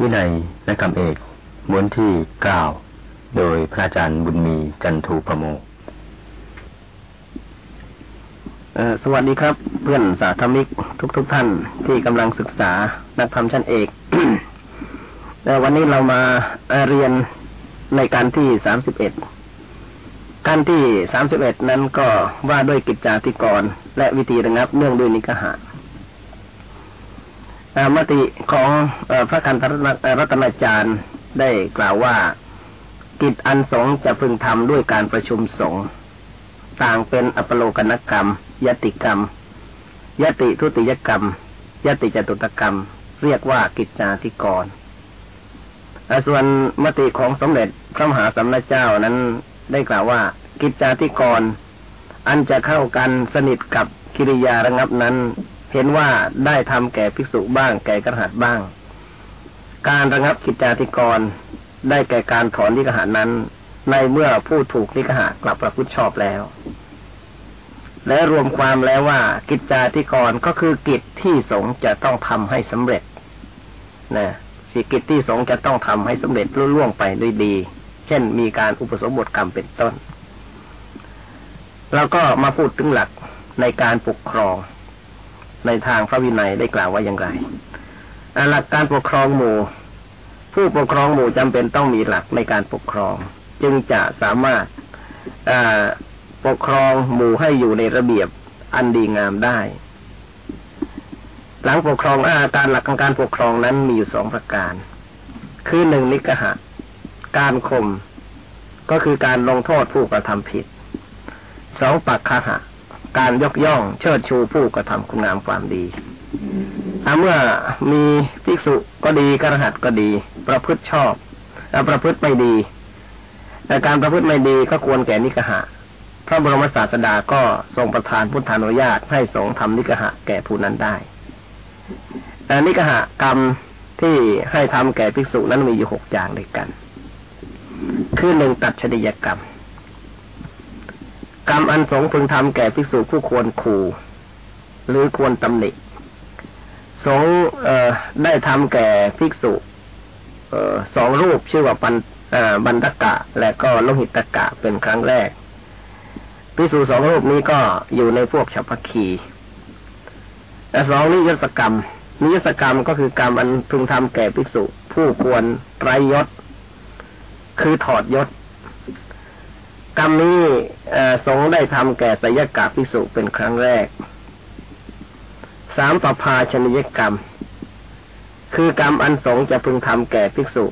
วินัยและคำเอกม้วนที่เก้าโดยพระอาจารย์บุญมีจันทูประโมสวัสดีครับ เพื่อนสาธมิกทุกๆทท่านที่กำลังศึกษานักธรรมชั้นเอกวันนี้เรามาเรียนในการที่สามสิบเอ็ดการที่สามสิบเอ็ดนั้นก็ว่าด้วยกิจจาธิกร และวิธีระงับเนื่องด้วยนิกหะ มติของพระคันธรัตนาจารย์ได้กล่าวว่า กิจอันสงจะพึงทำด้วยการประชุมสงต่างเป็นอปโลกนกรรม ยติกรรม ยติทุติยกรรม ยติจตุตกรรม เรียกว่ากิจจาธิกรส่วนมติของสมเด็จพระมหาสัมมาเจ้านั้นได้กล่าวว่า กิจจาธิกร อันจะเข้ากันสนิทกับกิริยาระงับนั้น เห็นว่าได้ทำแก่ภิกษุบ้าง แก่กระหัตบ้าง การระงับกิจจาธิกร ได้แก่การถอนนิกหานั้น ในเมื่อผู้ถูกนิกหากลับประพฤติชอบแล้ว และรวมความแล้วว่า กิจจาธิกรก็คือกิจที่สงจะต้องทำให้สำเร็จนะสิกิจที่สงจะต้องทำให้สำเร็จรุ่ล่วงไปด้วยดี เช่น มีการอุปสมบทกรรมเป็นต้นเราก็มาพูดถึงหลักในการปกครอง ในทางพระวินัยได้กล่าวว่าอย่างไรหลักการปกครองหมู่ ผู้ปกครองหมู่จำเป็นต้องมีหลักในการปกครอง จึงจะสามารถปกครองหมู่ให้อยู่ในระเบียบอันดีงามได้ หลังปกครองอาการหลักของการปกครองนั้นมีอยู่สองประการ คือหนึ่งนิกหะ การข่มก็คือการลงโทษผู้กระทำผิดสองปักคหะ การยกย่องเชิดชูผู้กระทำคุณงามความดีถ้าเมื่อมีภิกษุก็ดีกระหัตก็ดี ประพฤติชอบแล้วประพฤติไม่ดีแต่การประพฤติไม่ดีก็ควรแก่นิกหะ พระบรมศาสดาก็ทรงประทานพุทธานุญาตให้สงฆ์ทำนิกหะแก่ผู้นั้นได้แต่นิกหะกรรมที่ให้ทำแก่ภิกษุนั้นมีอยู่หกอย่างด้วยกัน คือหนึ่งตัดชนิยกรรม กรรมอันสงพึงทำแก่ภิกษุผู้ควรขู่หรือควรตำหนิสงได้ทำแก่ภิกษุสองรูปชื่อว่าปันบันตกะ และก็โลหิตตกะเป็นครั้งแรกภิกษุสองรูปนี้ก็อยู่ในพวกฉัพคีแต่สองนิยสกรรม นิยสกรรมก็คือกรรมอันพึงทำแก่ภิกษุผู้ควรไรยศ คือถอดยศ กรรมนี้สงได้ทำแก่สยกาภิสุเป็นครั้งแรก สามปภาชนิยกรรม คือกรรมอันสงจะพึงทำแก่ภิกษุ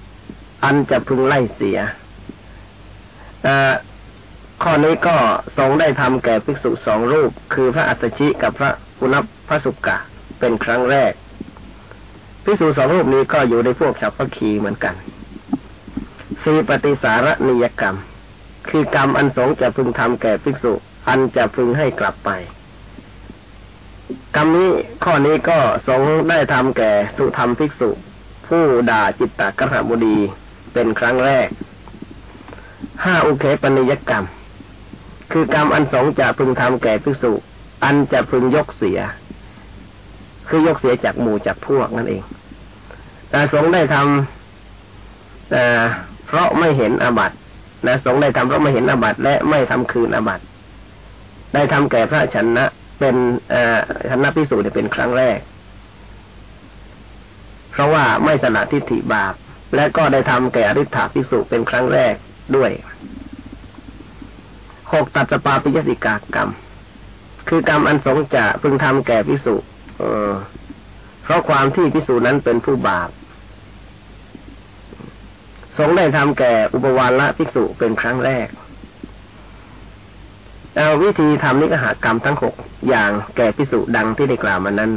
อันจะพึงไล่เสียข้อนี้ก็สงได้ทำแก่ภิกษุสองรูป คือพระอัตชิกับพระอุณพระสุกะเป็นครั้งแรกภิกษุสองรูปนี้ก็อยู่ในพวกชาวพคีเหมือนกันสีปฏิสารนิยกรรม คือกรรมอันสงจะพึงทำแก่ภิกษุ อันจะพึงให้กลับไป กรรมนี้ข้อนี้ก็สงได้ทำแก่สุธรรมภิกษุ ผู้ด่าจิตตกรรมุดีเป็นครั้งแรกห้าอุเคปนิยกรรม คือกรรมอันสงจะพึงทำแก่ภิกษุ อันจะพึงยกเสีย คือยกเสียจากหมู่จากพวกนั่นเองแต่สงได้ทำแต่เพราะไม่เห็นอาบัติ นะสงได้ทำเพราะไม่เห็นอาบัตและไม่ทำคืนอาบัตได้ทำแก่พระชนะเป็นอชนะพิสูจน์เป็นครั้งแรก เพราะว่าไม่สละทิฏฐิบาป และก็ได้ทำแก่อริ t ฐาพิสูจเป็นครั้งแรกด้วยหกตัดสปาปิยสิกากรรม คือกรรมอันสงจะพึงทำแก่พิสูจเออเพราะความที่พิสูจนั้นเป็นผู้บาป สงได้ทำแก่อุปวานละภิกษุเป็นครั้งแรกเอาวิธีทำนิกหากรรมทั้งหกอย่างแก่ภิกษุดังที่ได้กล่าวมานั้น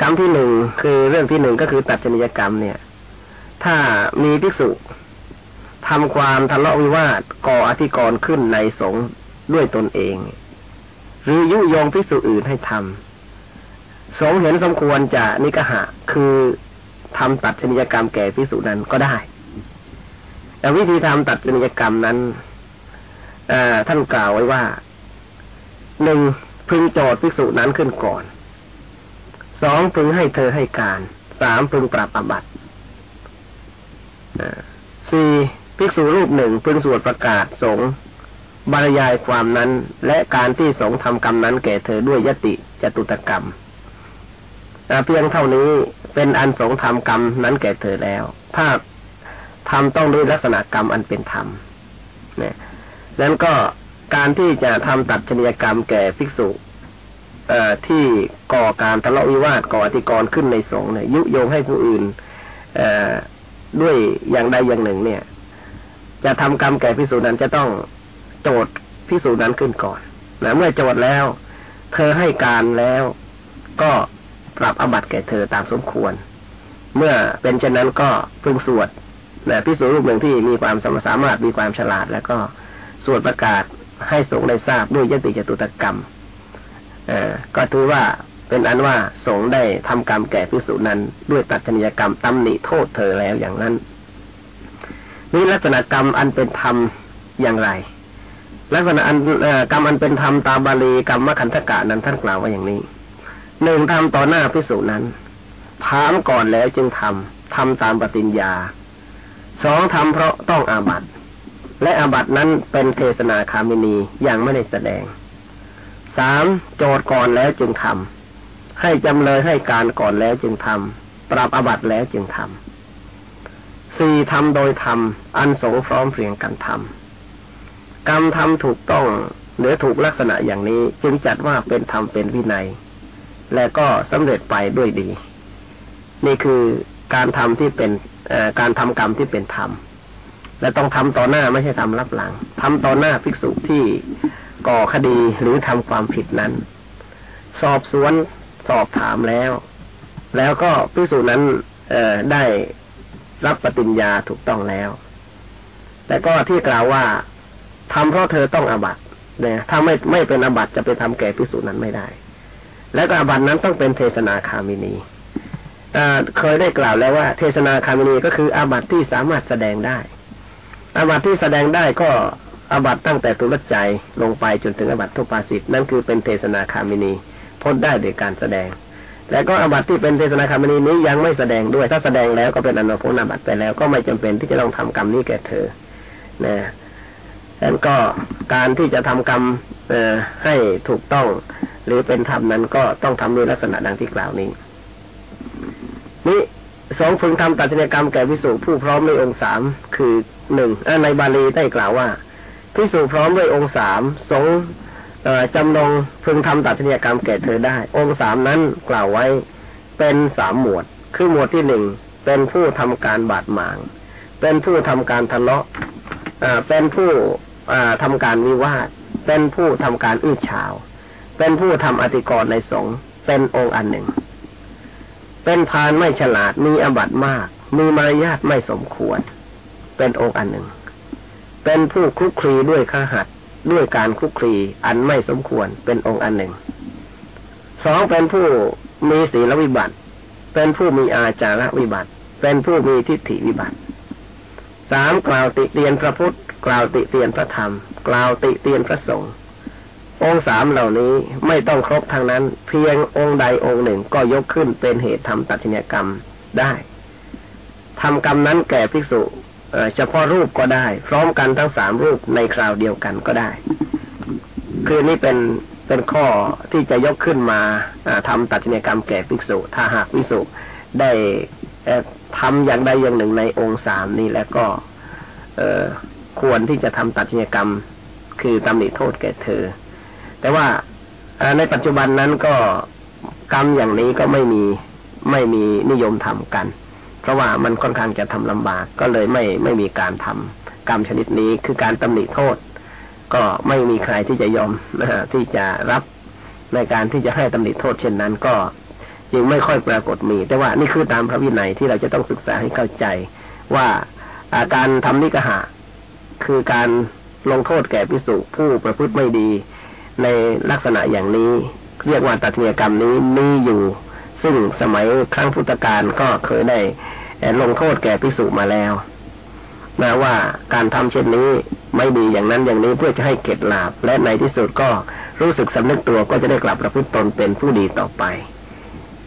กรรมที่หนึ่งคือเรื่องที่หนึ่งก็คือตัดจนิยกรรมเนี่ย ถ้ามีภิกษุทำความทะเลาะวิวาทก่ออธิกรณ์ขึ้นในสงฆ์ด้วยตนเอง หรือยุยงภิกษุอื่นให้ทำสงเห็นสมควรจะนิกหะ คือ ทำตัดชนิยกรรมแก่พิสุนั้นก็ได้แต่วิธีทำตัดชนิยกรรมนั้นท่านกล่าวไว้ว่าหนึ่งพึงโจทย์ภิกษุนั้นขึ้นก่อนสองพึงให้เธอให้การสามพึงปรับอบัติสี่ภิกษุรูปหนึ่งพึงสวดประกาศสงบรรยายความนั้น และการที่สงทำกรรมนั้นแก่เธอด้วยยติจตุตกรรม เพียงเท่านี้เป็นอันสงทำกรรมนั้นแก่เธอแล้ว ถ้าทำต้องด้วยลักษณะกรรมอันเป็นธรรมนี่ยนั้นก็การที่จะทำตัดชนียกรรมแก่ภิกษุที่ก่อการทะเลาะวิวาทก่ออธิกรณ์ขึ้นในสงฆ์เนี่ยยุยงให้ผู้อื่นด้วยอย่างใดอย่างหนึ่ง เนี่ย จะทำกรรมแก่พิสูจนั้นจะต้องโจทย์พิสูจนั้นขึ้นก่อนนะเมื่อโจทย์แล้ว เธอให้การแล้ว ก็ ปรับอบัตแก่เธอตามสมควร เมื่อเป็นเช่นนั้นก็พึงสวดนะพิสูจรูปหนึ่งที่มีความสามารถมีความฉลาด แล้วก็สวดประกาศให้สงฆ์ได้ทราบด้วยยติจตุตกรรมเอก็ถือว่าเป็นอันว่าสงฆ์ได้ทำกรรมแก่พิสูจนั้น ด้วยตัดชนียกรรมตำหนิโทษเธอแล้วอย่างนั้นนี่ลักษณะกรรมอันเป็นธรรมอย่างไร ลักษณะอันกรรมอันเป็นธรรมตามบาลีกรรมมขันธกะนั้นท่านกล่าวว่าอย่างนี้ หนึ่งทำต่อหน้าพิสูจนั้นถามก่อนแล้วจึงทำทำตามปฏิญญาสองทำเพราะต้องอาบัตและอาบัตนั้นเป็นเทศนาคามินียังไม่ได้แสดงสามโจทย์ก่อนแล้วจึงทำให้จำเลยให้การก่อนแล้วจึงทำปรับอาบัตแล้วจึงทำสี่ทำโดยทำอันสงพร้อมเพรียงกันทำกรรมทำถูกต้องหรือถูกลักษณะอย่างนี้จึงจัดว่าเป็นธรรมเป็นวินัย และก็สำเร็จไปด้วยดี นี่คือการทำที่เป็นการทำกรรมที่เป็นธรรมและต้องทำต่อหน้าไม่ใช่ทำรับหลังทำต่อหน้าภิกษุที่ก่อคดีหรือทำความผิดนั้น สอบสวนสอบถามแล้ว แล้วก็ภิกษุนั้นเอได้รับปฏิญญาถูกต้องแล้ว แต่ก็ที่กล่าวว่าทำเพราะเธอต้องอาบัตเนี่ยถ้าไม่ไม่เป็นอาบัตจะไปทำแก่ภิกษุนั้นไม่ได้ และก็อบัตนั้นต้องเป็นเทศนาคามินีเคยได้กล่าวแล้วว่า เทศนาคามินีก็คืออาบัติที่สามารถแสดงได้ อาบัติที่แสดงได้ก็อาบัติตั้งแต่ตุลใจลงไปจนถึงอาบัติทุปาสิทธ์นั่นคือเป็นเทศนาคามินีพ้นได้โดยการแสดง และก็อาบัติที่เป็นเทศนาคามินีนี้ยังไม่แสดงด้วย ถ้าแสดงแล้วก็เป็นอนุพงอาบัติไปแล้ว ก็ไม่จำเป็นที่จะต้องทำกรรมนี้แก่เธอนะดังนั้นก็การที่จะทำกรรมอให้ถูกต้อง หรือเป็นธรรมนั้นก็ต้องทำด้วยลักษณะดังที่กล่าวนี้ นี่สองพึงทำตัดสินกรรมแก่พิสูจผู้พร้อมในองค์สามคือหนึ่งในบาลีได้กล่าวว่าพิสูจพร้อมด้วยองค์สามสงจำลองพึงทำตัดสินกรรมแก่เธอได้ องค์สามนั้นกล่าวไว้เป็นสามหมวด คือหมวดที่หนึ่งเป็นผู้ทำการบาดหมาง เป็นผู้ทำการทะเลาะเป็นผู้ทำการวิวาท เป็นผู้ทำการอื้อฉาว เป็นผู้ทำอธิกรณ์ในสงฆ์เป็นองค์อันหนึ่ง เป็นพานไม่ฉลาดมีอบัตมาก มีมารยาทไม่สมควร เป็นองค์อันหนึ่ง เป็นผู้คลุกคลีด้วยข้าหัดด้วยการคลุกคลีอันไม่สมควรเป็นองค์อันหนึ่งสองเป็นผู้มีศีลวิบัติ เป็นผู้มีอาจารวิบัติ เป็นผู้มีทิฏฐิวิบัติสามกล่าวติเตียนพระพุทธ กล่าวติเตียนพระธรรม กล่าวติเตียนพระสงฆ์ องค์สามเหล่านี้ไม่ต้องครบทางนั้น เพียงองค์ใดองค์หนึ่งก็ยกขึ้นเป็นเหตุทำตัดชินกรรมได้ทำกรรมนั้นแก่ภิกษุเฉพาะรูปก็ได้ พร้อมกันทั้งสามรูปในคราวเดียวกันก็ได้ คือนี่เป็นเป็นข้อที่จะยกขึ้นมาทำตัดชินกรรมแก่ภิกษุ ถ้าหากภิกษุได้ทำอย่างใดอย่างหนึ่งในองค์สามนี้แล้วก็ควรที่จะทำตัดชินกรรม คือตำหนิโทษแก่เธอ แต่ว่าในปัจจุบันนั้นก็กรรมอย่างนี้ก็ไม่มีไม่มีนิยมทำกัน เพราะว่ามันค่อนข้างจะทำลำบากก็เลยไม่ไม่มีการทำกรรมชนิดนี้คือการตำหนิโทษ ก็ไม่มีใครที่จะยอมนะที่จะรับในการที่จะให้ตำหนิโทษเช่นนั้นก็จึงไม่ค่อยปรากฏมี แต่ว่านี่คือตามพระวินัยที่เราจะต้องศึกษาให้เข้าใจว่าาการทำนิกหะ คือการลงโทษแก่พิสุผู้ประพฤติไม่ดี ในลักษณะอย่างนี้ เรียกว่าตัทเนียกรรมนี้มีอยู่ ซึ่งสมัยครั้งพุทธกาลก็เคยได้ลงโทษแก่พิสุมาแล้วนะว่าการทำเช่นนี้ไม่ดีอย่างนั้นอย่างนี้เพื่อจะให้เก็ดลาบและในที่สุดก็รู้สึกสำนึกตัวก็จะได้กลับประพฤติตนเป็นผู้ดีต่อไป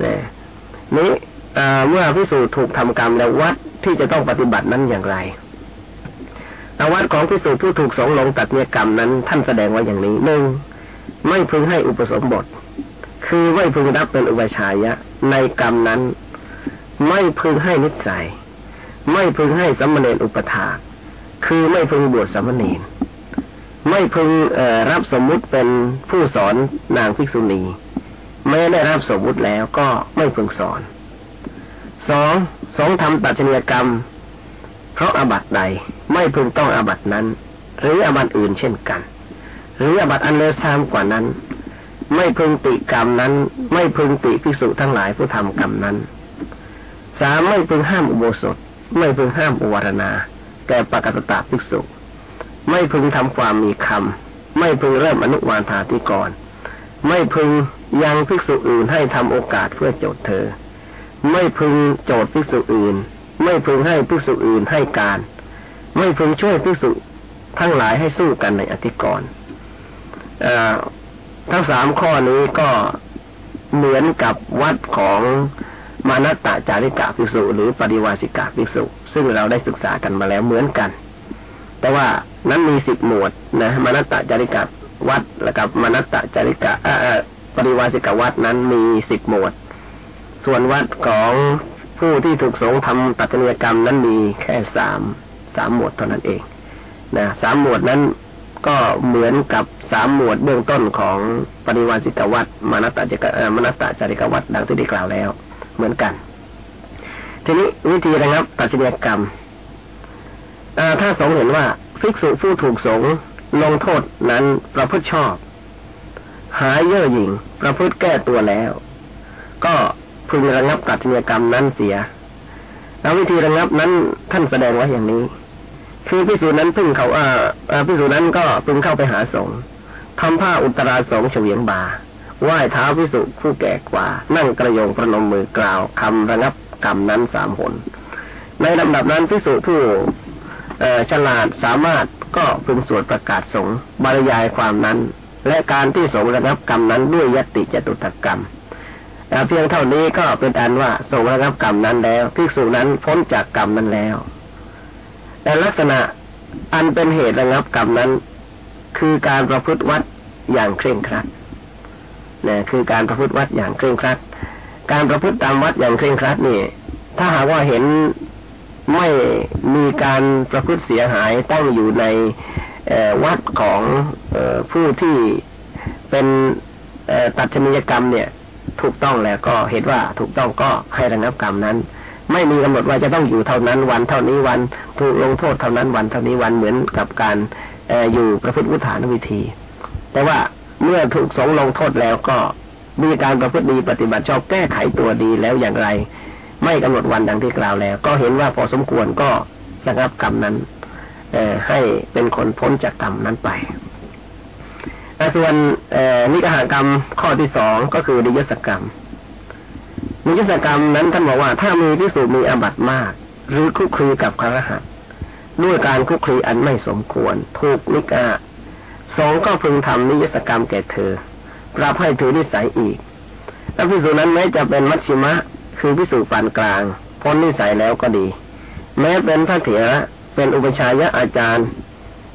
นะนี้เมื่อพิสูจน์ถูกทำกรรมแล้ววัดที่จะต้องปฏิบัตินั้นอย่างไรอาวัดของพิสูจน์ผู้ถูกสงลงตัดเนียกรรมนั้นท่านแสดงไว้อย่างนี้หนึ่ง ไม่พึงให้อุปสมบท คือไม่พึงรับเป็นอุปชัยะ ในกรรมนั้น ไม่พึงให้นิสัย ไม่พึงให้สัมมเนอุปถาคือไม่พึงบวชสัมมเนรไม่พึงรับสมมุติเป็นผู้สอนนางภิกษุณีไม่ได้รับสมมุติแล้วก็ไม่พึงสอนสองสองทำตัดชนียกรรม เพราะอาบัตใดไม่พึงต้องอาบัตนั้น หรืออาบัตอื่นเช่นกัน หรืออาบัติอันเลวทรามกว่านั้น ไม่พึงติกรรมนั้น ไม่พึงติภิกษุทั้งหลายผู้ทำกรรมนั้นสามไม่พึงห้ามอุโบสถ ไม่พึงห้ามอุวารณาแก่ปกตตาภิกษุ ไม่พึงทำความมีคำไม่พึงเริ่มอนุวานธาธิกร ไม่พึงยังภิกษุอื่นให้ทำโอกาสเพื่อโจทย์เธอ ไม่พึงโจทย์ภิกษุอื่น ไม่พึงให้ภิกษุอื่นให้การ ไม่พึงช่วยภิกษุทั้งหลายให้สู้กันในอธิกรณ์ ทั้งสามข้อนี้ก็เหมือนกับวัดของมานัตตาจาริกาภิกษุหรือปริวาสิกาภิกษุ ซึ่งเราได้ศึกษากันมาแล้วเหมือนกัน แต่ว่านั้นมีสิบหมวดนะมานัตตาจาริกาวัดแล้วกับมานัตตาจาริกาปริวาสิกาวัดนั้นมีสิบหมวด ส่วนวัดของผู้ที่ถูกสงทำตัดเนยกรรมนั้นมีแค่สามสามหมวดเท่านั้นเองนะสามหมวดนั้น ก็เหมือนกับสามหมวดเบื้องต้นของปริวาสิกวัดมานัตตาจาริกามนัตตาจาริกวัดดังที่ได้กล่าวแล้ว เหมือนกัน ทีนี้วิธีระงับปัจจัยกรรมถ้าสงเห็นว่าภิกษุผู้ถูกสงลงโทษนั้นประพฤติชอบ หายเย่อหยิ่งประพฤติแก้ตัวแล้ว ก็พึงระงับปัจจัยกรรมนั้นเสีย แล้ววิธีระงับนั้นท่านแสดงไว้อย่างนี้ คือพิสูจนั้นพึ่งเขาอ่าพิสูจนั้นก็พึงเข้าไปหาสงฆ์ทำผ้าอุตราสงฆ์เฉวียงบาไหว้เท้าพิสุผู้แก่กว่า นั่งกระโยงประนมมือกล่าวคำระงับกรรมนั้นสามหนในลำดับนั้นพิสุผู้ฉลาดสามารถก็พึงสวดประกาศสงบรรยายความนั้น และการที่สงระงับกรรมนั้นด้วยยติจตุตกรรมเพียงเท่านี้ก็เป็นอันว่าสงระงับกรรมนั้นแล้วภิกษุนั้นพ้นจากกรรมนั้นแล้ว แต่ลักษณะอันเป็นเหตุระงับกรรมนั้น คือการประพฤติวัดอย่างเคร่งครัดนะคือการประพฤติวัดอย่างเคร่งครัด การประพฤติตามวัดอย่างเคร่งครัดนี่ ถ้าหากว่าเห็นไม่มีการประพฤติเสียหายตั้งอยู่ในวัดของผู้ที่เป็นตัดชนิยกรรมเนี่ย ถูกต้องแล้วก็เห็นว่าถูกต้องก็ให้ระงับกรรมนั้น ไม่มีกำหนดว่าจะต้องอยู่เท่านั้นวันเท่านี้วันถูกลงโทษเท่านั้นวันเท่านี้วันเหมือนกับการอยู่ประพฤติวุฒานวิธี แต่ว่าเมื่อถูกสงลงโทษแล้วก็มีการประพฤติดีปฏิบัติชอบแก้ไขตัวดีแล้วอย่างไร ไม่กำหนดวันดังที่กล่าวแล้ว ก็เห็นว่าพอสมควรก็ระงับกรรมนั้นอให้เป็นคนพ้นจากกรรมนั้นไปส่วนนิกหากรรมข้อที่สองก็คือนิยสกรรม นิยสกรรมนั้นท่านบอกว่าถ้ามีพิสูจน์มีอาบัติมาก หรือคุกคีกับคารหัสด้วยการคุกคีอันไม่สมควร ถูกนิกาสองก็พึงทำนิยสกรรมแก่เธอปรับให้ถือนิสัยอีกถ้าพิสูจนั้นแม้จะเป็นมัชชิมะ คือพิสูจปานกลางพ้นนิสัยแล้วก็ดี แม้เป็นพระเถระเป็นอุปชายะอาจารย์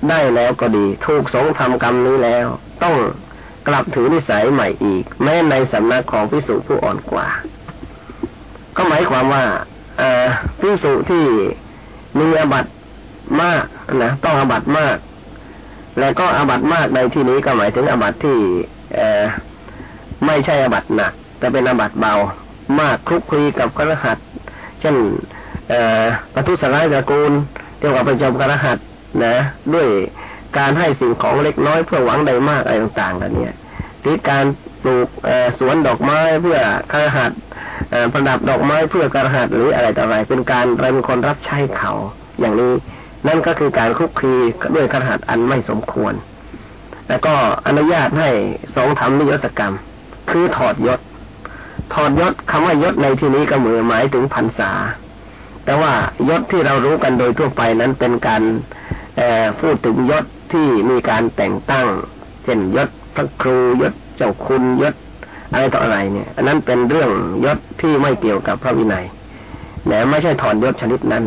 ได้แล้วก็ดี ถูกสงทำกรรมนี้แล้ว ต้องกลับถือนิสัยใหม่อีก แม้ในสำนักของพิสูจผู้อ่อนกว่า ก็หมายความว่าพิสูจที่มีอบัตมากนะต้องอบัตมาก แล้วก็อาบัตมากในที่นี้ก็หมายถึงอาบัตที่เอไม่ใช่อาบัตหนักแต่เป็นอาบัตเบามากคลุกคลีกับกระหัตเช่นปทุสลายตระกูลเกี่ยวกับประจมกระหัตนะ ด้วยการให้สิ่งของเล็กน้อยเพื่อหวังใดมากอะไรต่างๆกันเนี่ย หรือการปลูกสวนดอกไม้เพื่อกรหัตประดับดอกไม้เพื่อการหัตหรืออะไรต่ออะไร เป็นการเป็นคนรับใช้เขา อย่างนี้นั่นก็คือการคุกคีด้วยขหัสอันไม่สมควร แล้วก็อนุญาตให้สองทำนิยศกรรม คือถอดยศ ถอดยศคำว่ายศในที่นี้ก็เหมือหมายถึงพรรษา แต่ว่ายศที่เรารู้กันโดยทั่วไปนั้นเป็นการพูดถึงยศที่มีการแต่งตั้งเช่นยศ พระครูยศเจ้าคุณยศอะไรต่ออะไรเนี่ย อันนั้นเป็นเรื่องยศที่ไม่เกี่ยวกับพระวินัยแต่ไม่ใช่ถอดยศชนิดนั้น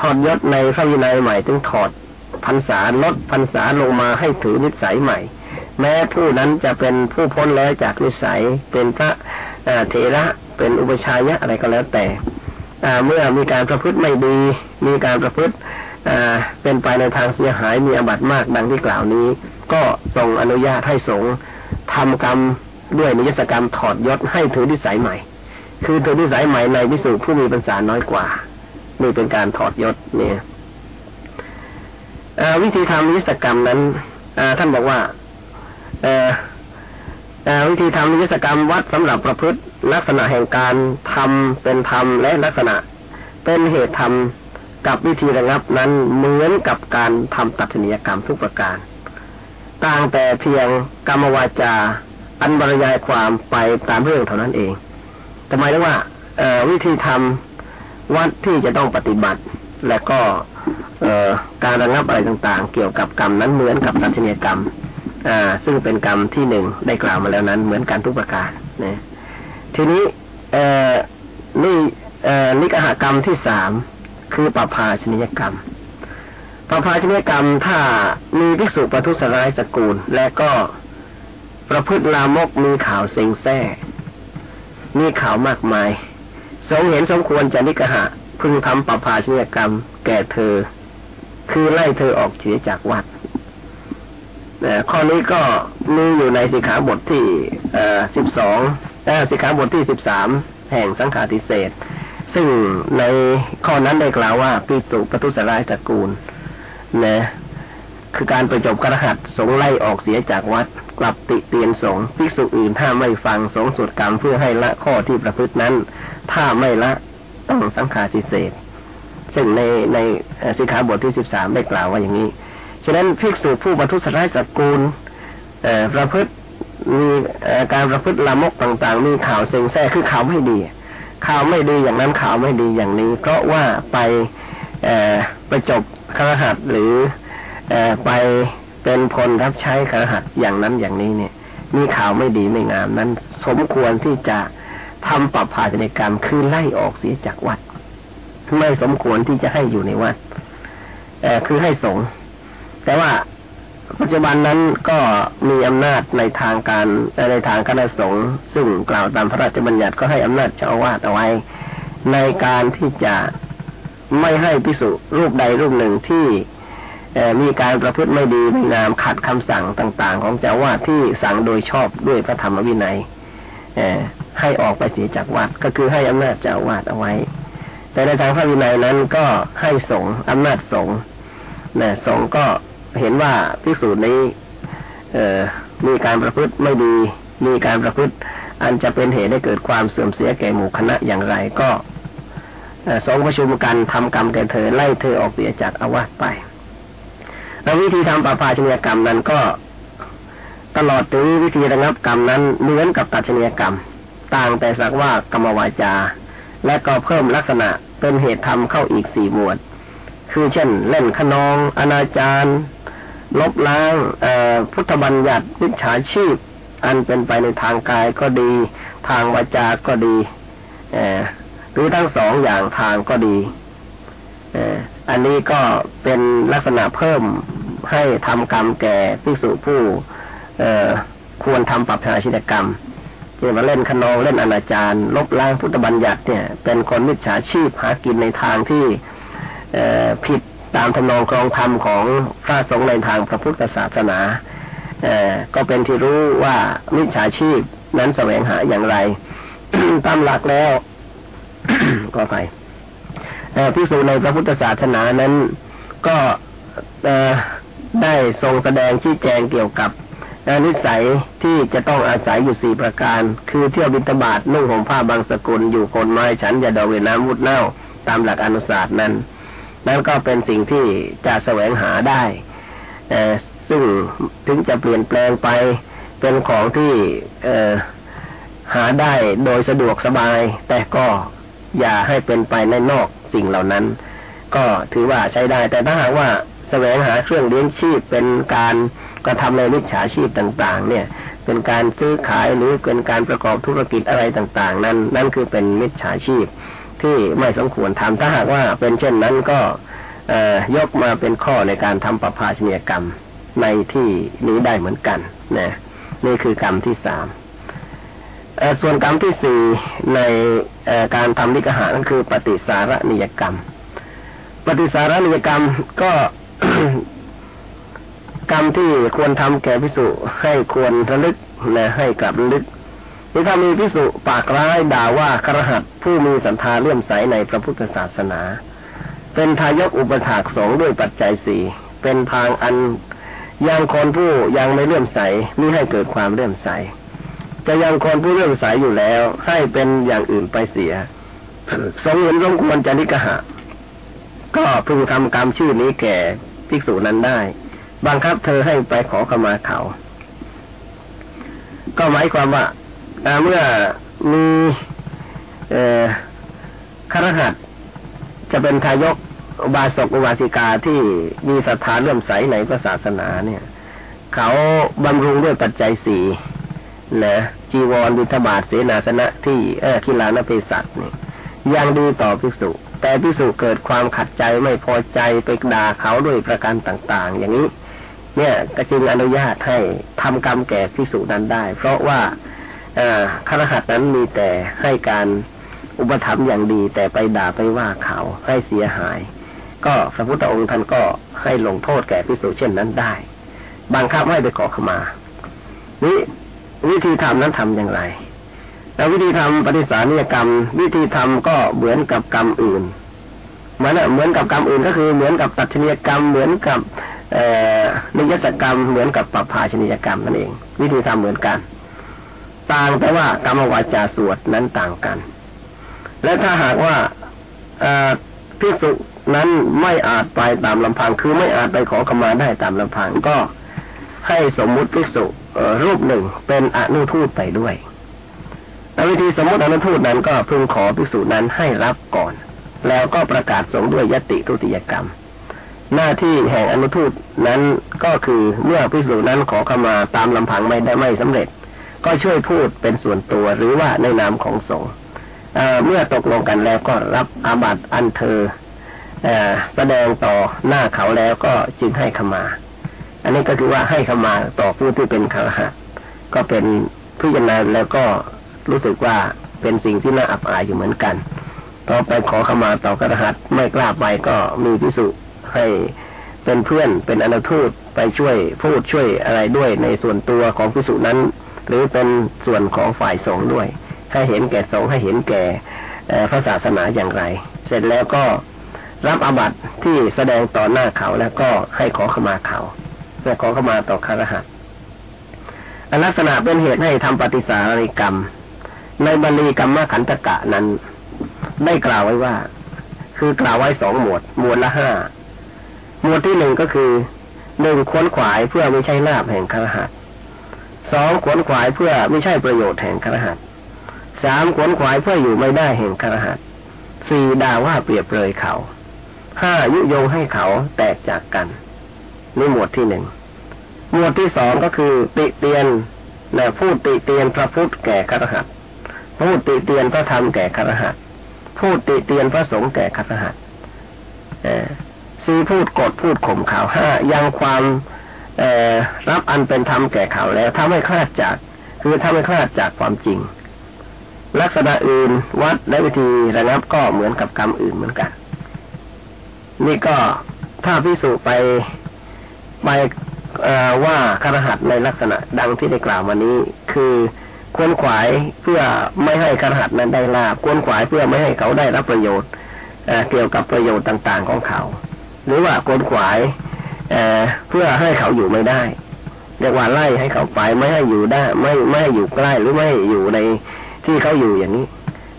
ถอดยศในพระวินัยใหม่ถึงถอดพรรษาลดพรรษาลงมาให้ถือนิสัยใหม่ แม้ผู้นั้นจะเป็นผู้พ้นแล้วจากนิสัย เป็นพระเถระเป็นอุปชัยะอะไรก็แล้วแต่เมื่อมีการประพฤติไม่ดี มีการประพฤติ เป็นไปในทางเสียหายมีอบัตมากดังที่กล่าวนี้ ก็ทรงอนุญาตให้สงฆ์ทำกรรมด้วยนิยสกรรมถอดยศให้ถือนิสัยใหม่ คือถือนิสัยใหม่ในวิสุผู้มีปัญญาน้อยกว่านี่เป็นการถอดยศเนี่ยวิธีทำนิยสกรรมนั้นท่านบอกว่าวิธีทำนิยสกรรมวัดสำหรับประพฤติ ลักษณะแห่งการทำเป็นธรรมและลักษณะเป็นเหตุธรรม กับวิธีระงับนั้นเหมือนกับการทำตัดนิยกรรมทุกประการ ต่างแต่เพียงกรรมวาจา อันบรรยายความไปตามเรื่องเท่านั้นเองทำไมเรียกว่าวิธีทำวัดที่จะต้องปฏิบัติ และก็การระงับอะไรต่างๆ เกี่ยวกับกรรมนั้นเหมือนกับตัดนิยกรรมซึ่งเป็นกรรมที่หนึ่งได้กล่าวมาแล้วนั้นเหมือนกันทุกประการนะทีนี้นี่นิกหกรรมที่สาม คือปภาชนิยกรรมปภาชนิยกรรมถ้ามีภิกษุประทุษร้ายสกุลและก็ประพฤติลามกมีข่าวเซ็งแซ่มีข่าวมากมายสงเห็นสมควรจะนิกหะพึงทำปภาชนิยกรรม แก่เธอ คือไล่เธอออกเสียจากวัดข้อนี้ก็มีอยู่ในสิกขาบทที่สิบสองสิกขาบทที่สิบสามแห่งสังฆาทิเศษ ซึ่งในข้อนั้นได้กล่าวว่าปิสุปทุสรายตระกูลนะคือการไปจบกระหัตสงไล่ออกเสียจากวัด กลับติเตียนสงภิกษุอื่นถ้าไม่ฟังสงสุดกรรมเพื่อให้ละข้อที่ประพฤตินั้น ถ้าไม่ละต้องสังฆาทิเศษซึ่งในในสิกขาบทที่สิบสามได้กล่าวว่าอย่างนี้ ฉะนั้นภิกษุผู้บรรทุสร้ายสกุลประพฤติมีการประพฤติละมกต่างๆ มีข่าวเซ็งแซ่คือข่าวไม่ดี ข่าวไม่ดีอย่างนั้นข่าวไม่ดีอย่างนี้ เพราะว่าไปไปจบครหัสหรือไปเป็นพลรับใช้ครหัสอย่างนั้นอย่างนี้เนี่ย มีข่าวไม่ดีไม่งามนั้น สมควรที่จะทำปรับภาชนกรรมคือไล่ออกเสียจากวัด ไม่สมควรที่จะให้อยู่ในวัดคือให้สงแต่ว่า ปัจจุบันนั้นก็มีอำนาจในทางการในทางคณะสงฆ์ซึ่งกล่าวตามพระราชบัญญัติก็ให้อำนาจเจ้าอาวาสเอาไว้ ในการที่จะไม่ให้พิสุรูปใดรูปหนึ่งที่มีการประพฤติไม่ดีไม่งามขัดคำสั่งต่าง ๆ ของเจ้าวาดที่สั่งโดยชอบด้วยพระธรรมวินัยให้ออกไปเสียจากวัดก็คือให้อำนาจเจ้าวาดเอาไว้ แต่ในทางพระวินัยนั้นก็ให้สงอำนาจสงนะสงก็ เห็นว่าพิสูจน์นี้ เออมีการประพฤติไม่ดี มีการประพฤติ อันจะเป็นเหตุให้เกิดความเสื่อมเสียแก่หมู่คณะอย่างไรก็สองประชุมกันทำกรรมแก่เธอไล่เธอออกเสียจากอาวาสไปแล้ววิธีทำปาปาชนียกรรมนั้นก็ตลอดถึงวิธีระงับกรรมนั้นเหมือนกับตัดชนียกรรม ต่างแต่สักว่ากรรมวาจา และก็เพิ่มลักษณะเป็นเหตุทำเข้าอีกสี่หมวด คือเช่น เล่นขนอง อนาจาร ลบล้างพุทธบัญญัติวิชาชีพ อันเป็นไปในทางกายก็ดี ทางวาจาก็ดีหรือทั้งสองอย่างทางก็ดีอันนี้ก็เป็นลักษณะเพิ่มให้ทำกรรมแก่ภิกษุผู้ควรทำปรับชาชิตกรรมเช่นมาเล่นขนองเล่นอนาจารลบล้างพุทธบัญญัติเนี่ย เป็นคนมิจฉาชีพหากินในทางที่ผิด ตามทำนองครองธรรมของพระสงฆ์ในทางพระพุทธศาสนาก็เป็นที่รู้ว่ามิจฉาชีพนั้นแสวงหาอย่างไร ตามหลักแล้วก็ไปพิสูจในพระพุทธศาสนานั้น ก็ได้ทรงแสดงชี้แจงเกี่ยวกับนิสัยที่จะต้องอาศัยอยู่สี่ประการ คือเที่ยวบิณฑบาตนุ่งห่มผ้าบางสกุลอยู่คนไม้ฉันยาดอเวน้ำมุดเน่า ตามหลักอนุศาสตร์นั้น นั่นก็เป็นสิ่งที่จะแสวงหาได้ซึ่งถึงจะเปลี่ยนแปลงไปเป็นของที่หาได้โดยสะดวกสบาย แต่ก็อย่าให้เป็นไปในนอกสิ่งเหล่านั้น ก็ถือว่าใช้ได้ แต่ถ้าหากว่าแสวงหาเครื่องเลี้ยงชีพเป็นการกระทำในมิจฉาชีพต่าง ๆ เนี่ย เป็นการซื้อขายหรือเป็นการประกอบธุรกิจอะไรต่าง ๆ นั้นนั่นคือเป็นมิจฉาชีพ ที่ไม่สมควรทำถ้าหากว่าเป็นเช่นนั้นก็ยกมาเป็นข้อในการทำประพาชนียกรรมในที่นี้ได้เหมือนกันนะนี่คือกรรมที่สามส่วนกรรมที่สี่ในการทำนิกหานั่นคือ ปฏิสารนิยกรรม ปฏิสารนิยกรรมก็กรรมที่ควรทำแก่พิสุให้ควรระลึกนะให้กลับระลึก นี่ถ้ามีพิสุปากร้ายด่าว่าครหัสผู้มีศรัทธาเลื่อมใสในพระพุทธศาสนา เป็นทายกอุปถากสงด้วยปัจจัยสี่เป็นทางอันยังคนผู้ยังไม่เลื่อมใสมิให้เกิดความเลื่อมใส จะยังคนผู้เลื่อมใสอยู่แล้ว ให้เป็นอย่างอื่นไปเสียสงเห็นสมควรจะนิกหะ ก็พึงทำกรรมชื่อนี้แก่ภิกษุนั้นได้บังคับเธอให้ไปขอขมาเขา ก็หมายความว่า เมื่อมีเอครหัสจะเป็นทายกอุบาสกอุบาสิกาที่มีศรัทธาเลื่อมใสในพระศาสนาเนี่ย เขาบำรุงด้วยปัจจัยสี่นะจีวรวิทบาทเสนาสนะที่เออคิลานเภสัชนี่ยยังดีต่อภิกษุ แต่ภิกษุเกิดความขัดใจไม่พอใจไปด่าเขาด้วยประการต่าง ๆ อย่างนี้ เนี่ยก็จึงอนุญาตให้ทำกรรมแก่ภิกษุนั้นได้ เพราะว่า คารหัสนั้นมีแต่ให้การอุปถัมภ์อย่างดี แต่ไปด่าไปว่าเขาให้เสียหาย ก็พระพุทธองค์ท่านก็ให้ลงโทษแก่ภิกษุเช่นนั้นได้บังคับให้ไปขอขมานี้วิธีทำนั้นทำอย่างไรแล้ววิธีทำปฏิสานิยกรรม วิธีทำก็เหมือนกับกรรมอื่นเหมือนเหมือนกับกรรมอื่นก็คือเหมือนกับตัดชนียกรรมเหมือนกับนิยสกรรมเหมือนกับปรับภาชนียกรรมนั่นเอง วิธีทำเหมือนกัน ต่างแต่ว่ากรรมวาจาสวดนั้นต่างกัน และถ้าหากว่าภิกษุนั้นไม่อาจไปตามลำพัง คือไม่อาจไปขอขมาได้ตามลำพัง ก็ให้สมมุติภิกษุรูปหนึ่งเป็นอนุทูตไปด้วยวิธีสมมติอนุทูตนั้นก็พึงขอภิกษุนั้นให้รับก่อน แล้วก็ประกาศสงด้วยยติทุติยกรรม หน้าที่แห่งอนุทูตนั้นก็คือเมื่อภิกษุนั้นขอขมาตามลำพังไม่ได้ไม่สำเร็จ ก็ช่วยพูดเป็นส่วนตัวหรือว่าในนามของสงฆ์เมื่อตกลงกันแล้วก็รับอาบัติอันเธอแสดงต่อหน้าเขาแล้วก็จึงให้ขมา อันนี้ก็คือว่าให้ขมาต่อผู้ที่เป็นคารหะก็เป็นพิจารณาแล้วก็รู้สึกว่าเป็นสิ่งที่น่าอับอายอยู่เหมือนกันพอไปขอขมาต่อกระหัตไม่กล้าไปก็มีพิสุให้เป็นเพื่อนเป็นอนุทูตไปช่วยพูดช่วยอะไรด้วยในส่วนตัวของพิสุนั้น หรือเป็นส่วนของฝ่ายสงฆ์ด้วย ให้เห็นแก่สงฆ์ให้เห็นแก่พระศาสนาอย่างไร เสร็จแล้วก็รับอาบัติที่แสดงต่อหน้าเขาแล้วก็ให้ขอขมาเขาเพื่อขอขมาต่อคารหัสลักษณะเป็นเหตุให้ทำปฏิสาริกรรม ในบาลีกรรมขันตกะนั้น ได้กล่าวไว้ว่า คือกล่าวไว้สองหมวด หมวดละห้าหมวดที่หนึ่งก็คือหนึ่งขวนขวายเพื่อไม่ใช่ลาบแห่งคารหัส สองขวนขวายเพื่อไม่ใช่ประโยชน์แห่งคารหัสสามขวนขวายเพื่ออยู่ไม่ได้แห่งคารหัสสี่ด่าว่าเปรียบเลยเขาห้ายุโยงให้เขาแตกจากกันนี่หมวดที่หนึ่งหมวดที่สองก็คือ ติเตียนนะพูดติเตียนพระพุทธแก่ครหัสพูดติเตียนพระธรรมแก่ครหัสพูดติเตียนพระสงฆ์แก่ครหัสสี่พูดกดพูดข่มข่าวห้ายังความ รับอันเป็นธรรมแก่เขาแล้วถ้าไม่คลาดจาก คือถ้าไม่คลาดจากความจริง ลักษณะอื่นวัดและวิธีระงับก็เหมือนกับกรรมอื่นเหมือนกัน นี่ก็ถ้าพิสูจไปไปว่าคารหัสในลักษณะดังที่ได้กล่าวมานี้ คือควนขวายเพื่อไม่ให้คารหัสนั้นได้ลาบควนขวายเพื่อไม่ให้เขาได้รับประโยชน์เกี่ยวกับประโยชน์ต่าง ๆของเขา หรือว่าควนขวาย เพื่อให้เขาอยู่ไม่ได้เรียกว่าไล่ให้เขาไปไม่ให้อยู่ได้ ไม่ไม่ให้อยู่ใกล้หรือไม่อยู่ในที่เขาอยู่อย่างนี้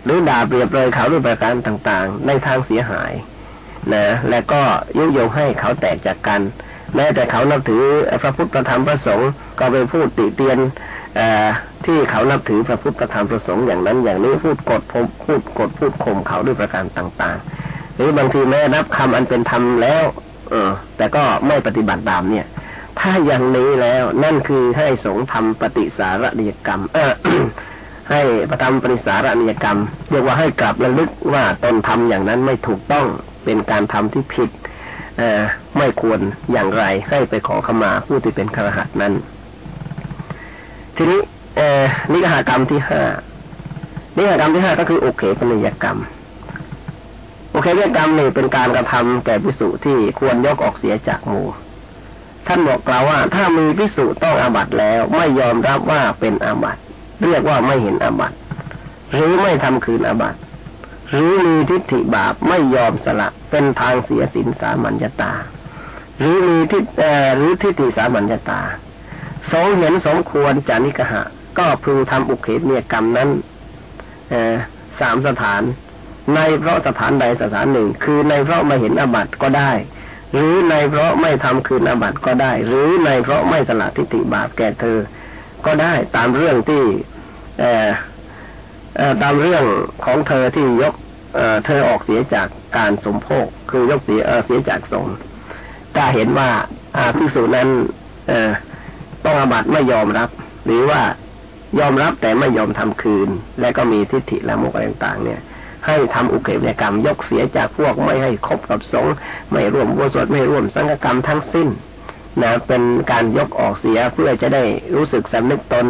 หรือด่าเปรียบเลยเขาด้วยประการต่างๆ ในทางเสียหายนะและก็ยุยงให้เขาแตกจากกันแม้แต่เขานับถือพระพุทธธรรมพระสงฆ์ก็ไปพูดติเตียนอที่เขานับถือพระพุทธธรรมพระสงฆ์อย่างนั้น อย่างนี้พูดกดพูดกดพูดข่มเขาด้วยประการต่างๆ หรือบางทีแม้รับคำอันเป็นธรรมแล้ว เออ แต่ก็ไม่ปฏิบัติตามเนี่ย ถ้าอย่างนี้แล้วนั่นคือให้สงทำปฏิสารนิยกรรม เออให้ประทำปฏิสารนิยกรรมเรียกว่าให้กลับระลึกว่าตนทำอย่างนั้นไม่ถูกต้องเป็นการทำที่ผิดเออไม่ควรอย่างไรให้ไปขอขมาผู้ที่เป็นครหัสนั้น ทีนี้เออนิกหากรรมที่ห้านิกหากรรมที่ห้าก็คือโอเคปนิยกรรม เคปนิยกรรมนี่เป็นการกระทำแก่พิสุที่ควรยกออกเสียจากหมู่ ท่านบอกกล่าวว่า ถ้ามีพิสุต้องอาบัตแล้วไม่ยอมรับว่าเป็นอาบัตเรียกว่าไม่เห็นอาบัตหรือไม่ทำคืนอาบัตหรือมีทิฏฐิบาปไม่ยอมสละเป็นทางเสียสินสามัญญาตา หรือมีทิฏหรือทิฏฐิสามัญญาตาสงเห็นสมควรจานิกหะ ก็พึงทำอุเขตเนียกรรมนั้นสามสถาน ในเพราะสถานใดสถานหนึ่ง คือในเพราะไม่เห็นอาบัติก็ได้ หรือในเพราะไม่ทำคืนอาบัติก็ได้ หรือในเพราะไม่สละทิฏฐิบาปแก่เธอ ก็ได้ตามเรื่องที่ตามเรื่องของเธอที่ยกเธอออกเสียจากการสมโภคคือยกเสียเสียจากสงฆ์ถ้าเห็นว่าพิสูจนั้นต้องอาบัตไม่ยอมรับ หรือว่ายอมรับแต่ไม่ยอมทำคืน และก็มีทิฏฐิและโมกอะไรต่างๆเนี่ย ให้ทำอุเกวิกรรมยกเสียจากพวกไม่ให้คบกับสงฆ์ไม่ร่วมบุสวดไม่ร่วมสังฆกรรมทั้งสิ้นนะเป็นการยกออกเสียเพื่อจะได้รู้สึกสำนึกตน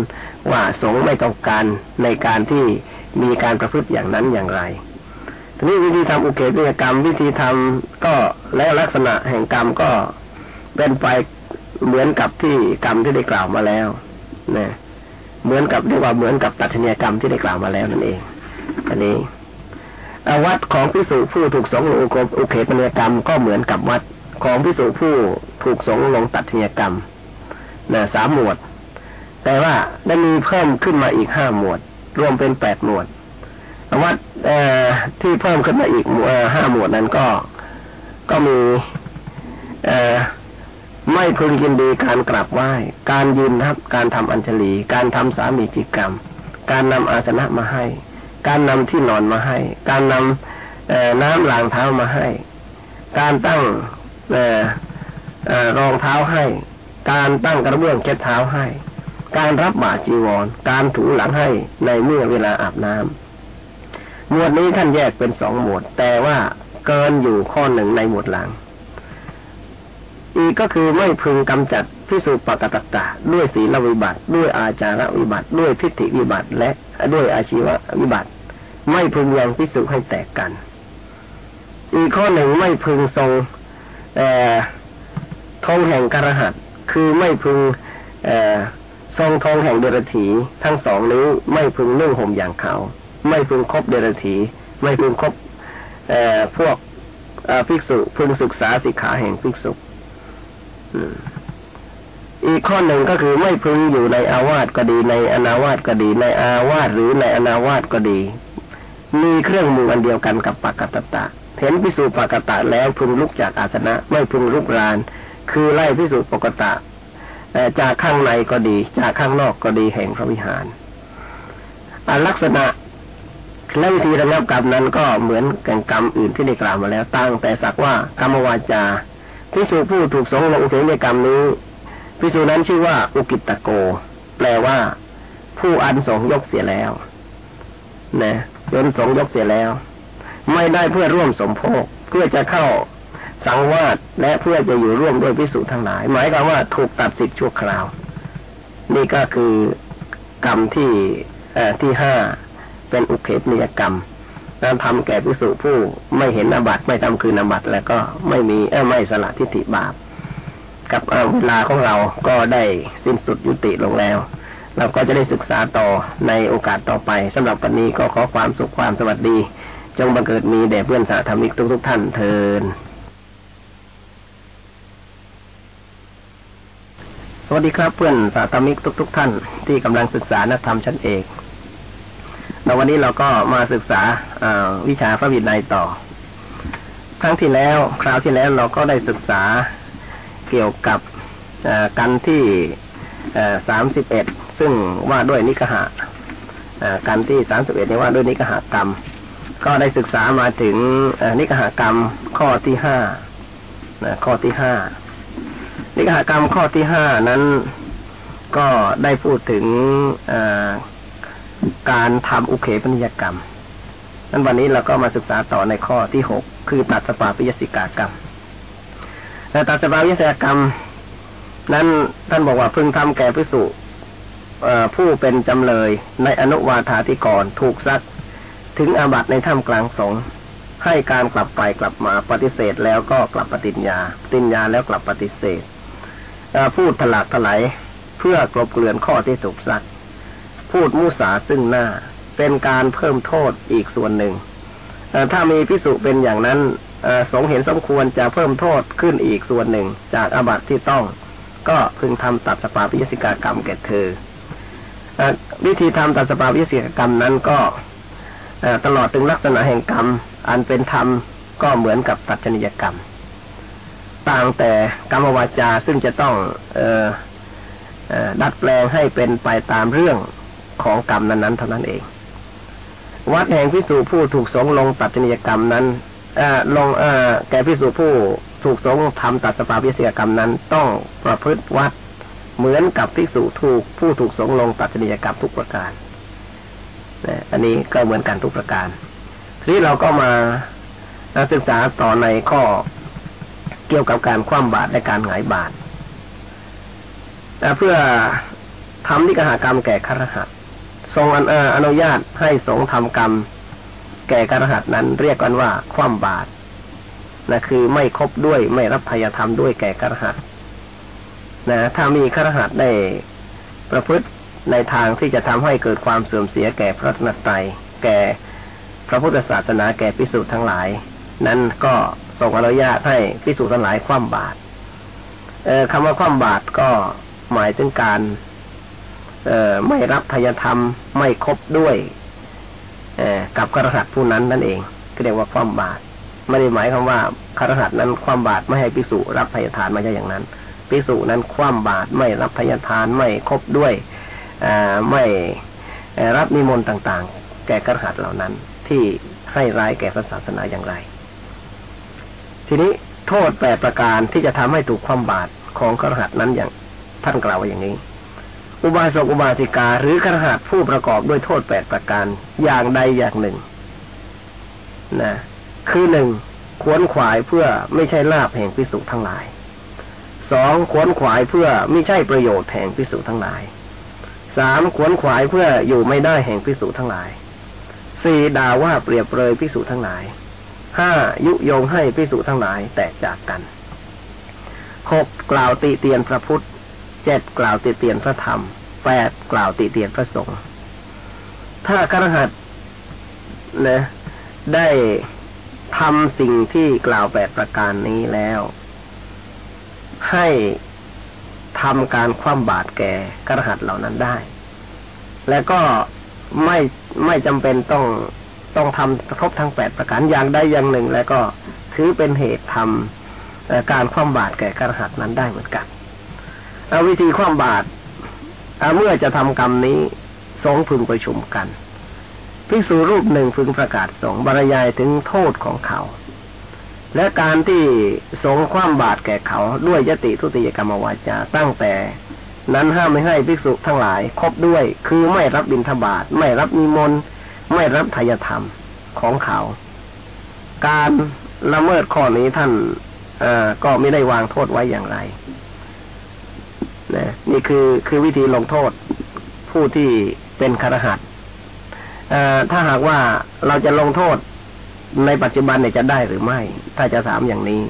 ว่าสงฆ์ไม่ต้องการในการที่มีการประพฤติอย่างนั้นอย่างไรทีนี้วิธีทำอุเกวิกรรม วิธีทำก็และลักษณะแห่งกรรมก็เป็นไปเหมือนกับที่กรรมที่ได้กล่าวมาแล้วนะเหมือนกับเรียกว่าเหมือนกับตัชนียกรรมที่ได้กล่าวมาแล้วนั่นเองอันนี้ วัดของพิสูจผู้ถูกสงลงอุเขปนิยกรรม ก็เหมือนกับวัดของพิสูจผู้ถูกสงลงตัดนียกรรมนะสามหมวด แต่ว่าได้มีเพิ่มขึ้นมาอีกห้าหมวด รวมเป็นแปดหมวดวัดที่เพิ่มขึ้นมาอีกห้าหมวดนั้นก็ก็มีไม่พึงยินดีการกราบไหว้ การยืนทับ การทำอัญชลี การทำสามีจิกรรม การนำอาสนะมาให้ การนำที่นอนมาให้ การนำน้ำล้างเท้ามาให้ การตั้งรองเท้าให้ การตั้งกระเบื้องเช็ดเท้าให้ การรับบาจีวร การถูหลังให้ในเมื่อเวลาอาบน้ำหมวดนี้ท่านแยกเป็นสองหมวด แต่ว่าเกินอยู่ข้อหนึ่งในหมวดหลัง อีกก็คือไม่พึงกำจัดพิสูจปกตตะด้วยศีลวิบัติ ด้วยอาจารวิบัติ ด้วยทิฏฐิวิบัติ และ ด้วยอาชีววิบัติ ไม่พึงยังพิสูจให้แตกกัน อีกข้อหนึ่งไม่พึงทรงทองแห่งกระหัตคือไม่พึงทรงทองแห่งเดรถีทั้งสองนี้ไม่พึงนุ่งห่มอย่างเขา ไม่พึงคบเดรถีไม่พึงคบพวกภิกษุพึงศึกษาสิกขาแห่งภิกษุอี อีกข้อหนึ่งก็คือไม่พึงอยู่ในอาวาสก็ดีในอนาวาสก็ดี ในอาวาสหรือในอนาวาสก็ดี มีเครื่องมืออันเดียวกันกับปากกตตะเห็นพิสูจปากตะแล้วพึงลุกจากอาสนะ ไม่พึงลุกราน คือไล่พิสูจปกตะจากข้างในก็ดี จากข้างนอกก็ดีแห่งพระวิหารลักษณะและวิธีระงับกรรมนั้นก็เหมือนกับกรรมอื่นที่ได้กล่าวมาแล้วตั้งแต่สักว่ากรรมวาจาพิสูจผู้ถูกสงลงอุเทนกรรมนี้ พิสูจนั้นชื่อว่า อุกิตตโก แปลว่า ผู้อันสงยกเสียแล้วนะยนสงยกเสียแล้ว ไม่ได้เพื่อร่วมสมโภคเพื่อจะเข้าสังวาสและเพื่อจะอยู่ร่วมด้วยพิสูจน์ทั้งหลาย หมายความว่าถูกตัดสิทธิ์ชั่วคราว นี่ก็คือกรรมที่ที่ห้าเป็นอุเคปนิยกรรมนั้นทำแก่พิสุผู้ไม่เห็นอาบัติไม่ทำคืนอาบัติแล้วก็ไม่มีเอไม่สละทิฏฐิบาป กับเวลาของเราก็ได้สิ้นสุดยุติลงแล้ว เราก็จะได้ศึกษาต่อในโอกาสต่อไปสำหรับวันนี้ก็ขอความสุขความสวัสดี จงบังเกิดมีแด่เพื่อนสาธมิกทุกทุกท่านเทินสวัสดีครับเพื่อนสาธมิกทุกทุกท่าน ที่กำลังศึกษานักธรรมชั้นเอกแล้ววันนี้เราก็มาศึกษาวิชาพระวินัยต่อ ครั้งที่แล้ว คราวที่แล้วเราก็ได้ศึกษา เกี่ยวกับกันที่สามสิบเอ็ดซึ่งว่าด้วยนิกหะกันที่สามสิบเอ็ดนี้ว่าด้วยนิกหกรรม ก็ได้ศึกษามาถึงนิกหกรรมข้อที่ห้าข้อที่ห้านิกหากรรมข้อที่ห้านั้นก็ได้พูดถึงการทำอุเคปนิยกรรมนั้นวันนี้เราก็มาศึกษาต่อในข้อที่หกคือตัดสปาปิยสิกากรรม แต่ตัดสปาปิยสิกากรรม นั้นท่านบอกว่าพึงทำแก่พิสุผู้เป็นจำเลยในอนุวาธาธิกรถูกซัก ถึงอาบัตในถ้ำกลางสงให้การกลับไปกลับมาปฏิเสธแล้วก็กลับปฏิญญาปฏิญญาแล้วกลับปฏิเสธพูดถลากถลายเพื่อกลบเกลื่อนข้อที่ถูกซัก พูดมุสาซึ่งหน้าเป็นการเพิ่มโทษอีกส่วนหนึ่งถ้ามีพิสุเป็นอย่างนั้น สงเห็นสมควรจะเพิ่มโทษขึ้นอีกส่วนหนึ่งจากอาบัติที่ต้อง ก็พึงทำตัดสปาพิยสิกากรรมแก่เธอวิธีทำตัดสปาพิยสิกากรรมนั้นก็ตลอดถึงลักษณะแห่งกรรม อันเป็นธรรมก็เหมือนกับตัดชนิยกรรม ต่างแต่กรรมวาจาซึ่งจะต้องเอดัดแปลงให้เป็นไปตามเรื่องของกรรมนั้นๆเท่านั้นเอง วัดแห่งพิสูจผู้ถูกสงลงตัดชนิยกรรมนั้น ลงแก่พิสูจผู้ถูกสงทำตัดสปาพิเศษกรรมนั้น ต้องประพฤติวัดเหมือนกับพิสูจถูกผู้ถูกสงลงตัดชนิยกรรมทุกประการนะอันนี้ก็เหมือนกันทุกประการ ทีนี้เราก็มาศึกษาต่อในข้อเกี่ยวกับการคว่ำบาตรและการหงายบาตรเพื่อทำนิกหากรรมแก่ครหัสทรงอนุญาตให้สงทำกรรม แก่ครหัสนั้นเรียกกันว่าคว่ำบาตรนะคือไม่ครบด้วยไม่รับพยธรรมด้วยแก่ครหัสนะถ้ามีครหัสได้ประพฤติในทางที่จะทำให้เกิดความเสื่อมเสียแก่พระนัตรัยแก่พระพุทธศาสนาแก่พิสูจน์ทั้งหลาย นั้นก็ทรงอนุญาตให้พิสูจน์ทั้งหลายคว่ำบาตรคำว่าคว่ำบาตรก็หมายถึงการเอไม่รับพยธรรมไม่ครบด้วย กับครหัสผู้นั้นนั่นเองก็เรียกว่าความบาตรไม่ได้หมายคำว่าครหัสนั้นความบาตรไม่ให้พิสุรับพยทานไม่ใช่อย่างนั้นพิสุนั้นความบาตรไม่รับพยทานไม่ครบด้วยไม่รับนิมนต์ต่างๆ แก่กรหัสเหล่านั้น ที่ให้ร้ายแก่พระศาสนาอย่างไร ทีนี้โทษแปดประการที่จะทำให้ถูกความบาตรของกรหัสนั้นอย่างท่านกล่าวไว้อย่างนี้ อุบาสกอุบาสิกาหรือกระหัสผู้ประกอบด้วยโทษแปดประการอย่างใดอย่างหนึ่งนะคือหนึ่งขวนขวายเพื่อไม่ใช่ลาบแห่งพิสุทั้งหลายสองขวนขวายเพื่อไม่ใช่ประโยชน์แห่งพิสุทั้งหลายสามขวนขวายเพื่ออยู่ไม่ได้แห่งพิสูจทั้งหลายสี่ด่าว่าเปรียบเปรยพิสูจทั้งหลายห้ายุยงให้พิสูจทั้งหลายแตกจากกันหกกล่าวติเตียนพระพุทธ เจ็ดกล่าวติเตียนพระธรรมแปดกล่าวติเตียนพระสงฆ์ถ้าครหัสนะได้ทำสิ่งที่กล่าวแปดประการนี้แล้ว ให้ทำการคว่ำบาตรแก่กระหัตเหล่านั้นได้ แล้วก็ไม่ไม่จำเป็นต้องต้องทำครบทั้งแปดประการอย่างใดอย่างหนึ่ง แล้วก็ถือเป็นเหตุทำการคว่ำบาตรแก่กระหัตนั้นได้เหมือนกัน เอาวิธีคว่ำบาตรเมื่อจะทำกรรมนี้สองพึงประชุมกันพิสูรูปหนึ่งพึงประกาศสองบรรยายถึงโทษของเขา และการที่สงความบาตรแก่เขาด้วยยติทุติยกรรมวาจาตั้งแต่นั้นห้ามไม่ให้ภิกษุทั้งหลายครบด้วย คือไม่รับบิณฑบาตไม่รับนิมนต์ไม่รับทายธรรมของเขา การละเมิดข้อนี้ท่านก็ไม่ได้วางโทษไว้อย่างไร นะนี่คือคือวิธีลงโทษผู้ที่เป็นคารหัสถ้าหากว่าเราจะลงโทษในปัจจุบันเนี่ยจะได้หรือไม่ ถ้าจะถามอย่างนี้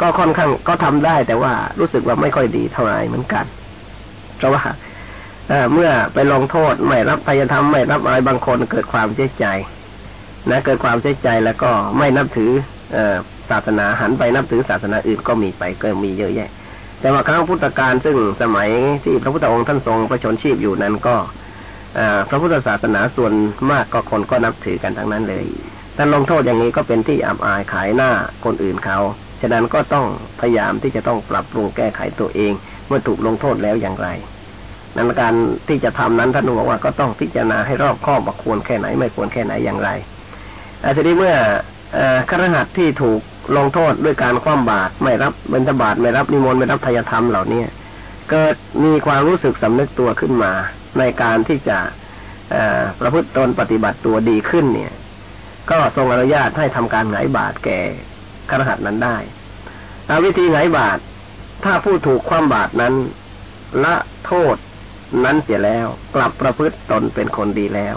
ก็ค่อนข้างก็ทำได้ แต่ว่ารู้สึกว่าไม่ค่อยดีเท่าไหร่เหมือนกัน เพราะว่าเมื่อไปลงโทษไม่รับพยธรรมไม่รับอะไรบางคนเกิดความเสียใจนะเกิดความเสียใจแล้วก็ไม่นับถือศาสนาหันไปนับถือศาสนาอื่นก็มีไปก็มีเยอะแยะ แต่ว่าครั้งพุทธกาลซึ่งสมัยที่พระพุทธองค์ท่านทรงประชนชีพอยู่นั้นก็พระพุทธศาสนาส่วนมากก็คนก็นับถือกันทั้งนั้นเลยถ้าลงโทษอย่างนี้ก็เป็นที่อับอายขายหน้าคนอื่นเขา ฉะนั้นก็ต้องพยายามที่จะต้องปรับปรุงแก้ไขตัวเอง เมื่อถูกลงโทษแล้วอย่างไร นั้นการที่จะทำนั้นท่านบอกว่าก็ต้องพิจารณาให้รอบคอบว่าควรแค่ไหนไม่ควรแค่ไหนอย่างไรอาทีนี้เมื่อครหัสที่ถูก ลงโทษด้วยการคว่ำบาตรไม่รับบิณฑบาตไม่รับนิมนต์ไม่รับทายธรรมเหล่านี้เกิดมีความรู้สึกสำนึกตัวขึ้นมา ในการที่จะประพฤติตนปฏิบัติตัวดีขึ้นเนี่ย ก็ทรงอนุญาตให้ทำการไหงบาตรแก่ขรหัสนั้นได้วิธีไหงบาตรถ้าผู้ถูกความบาตรนั้น ละโทษนั้นเสียแล้วกลับประพฤติตนเป็นคนดีแล้ว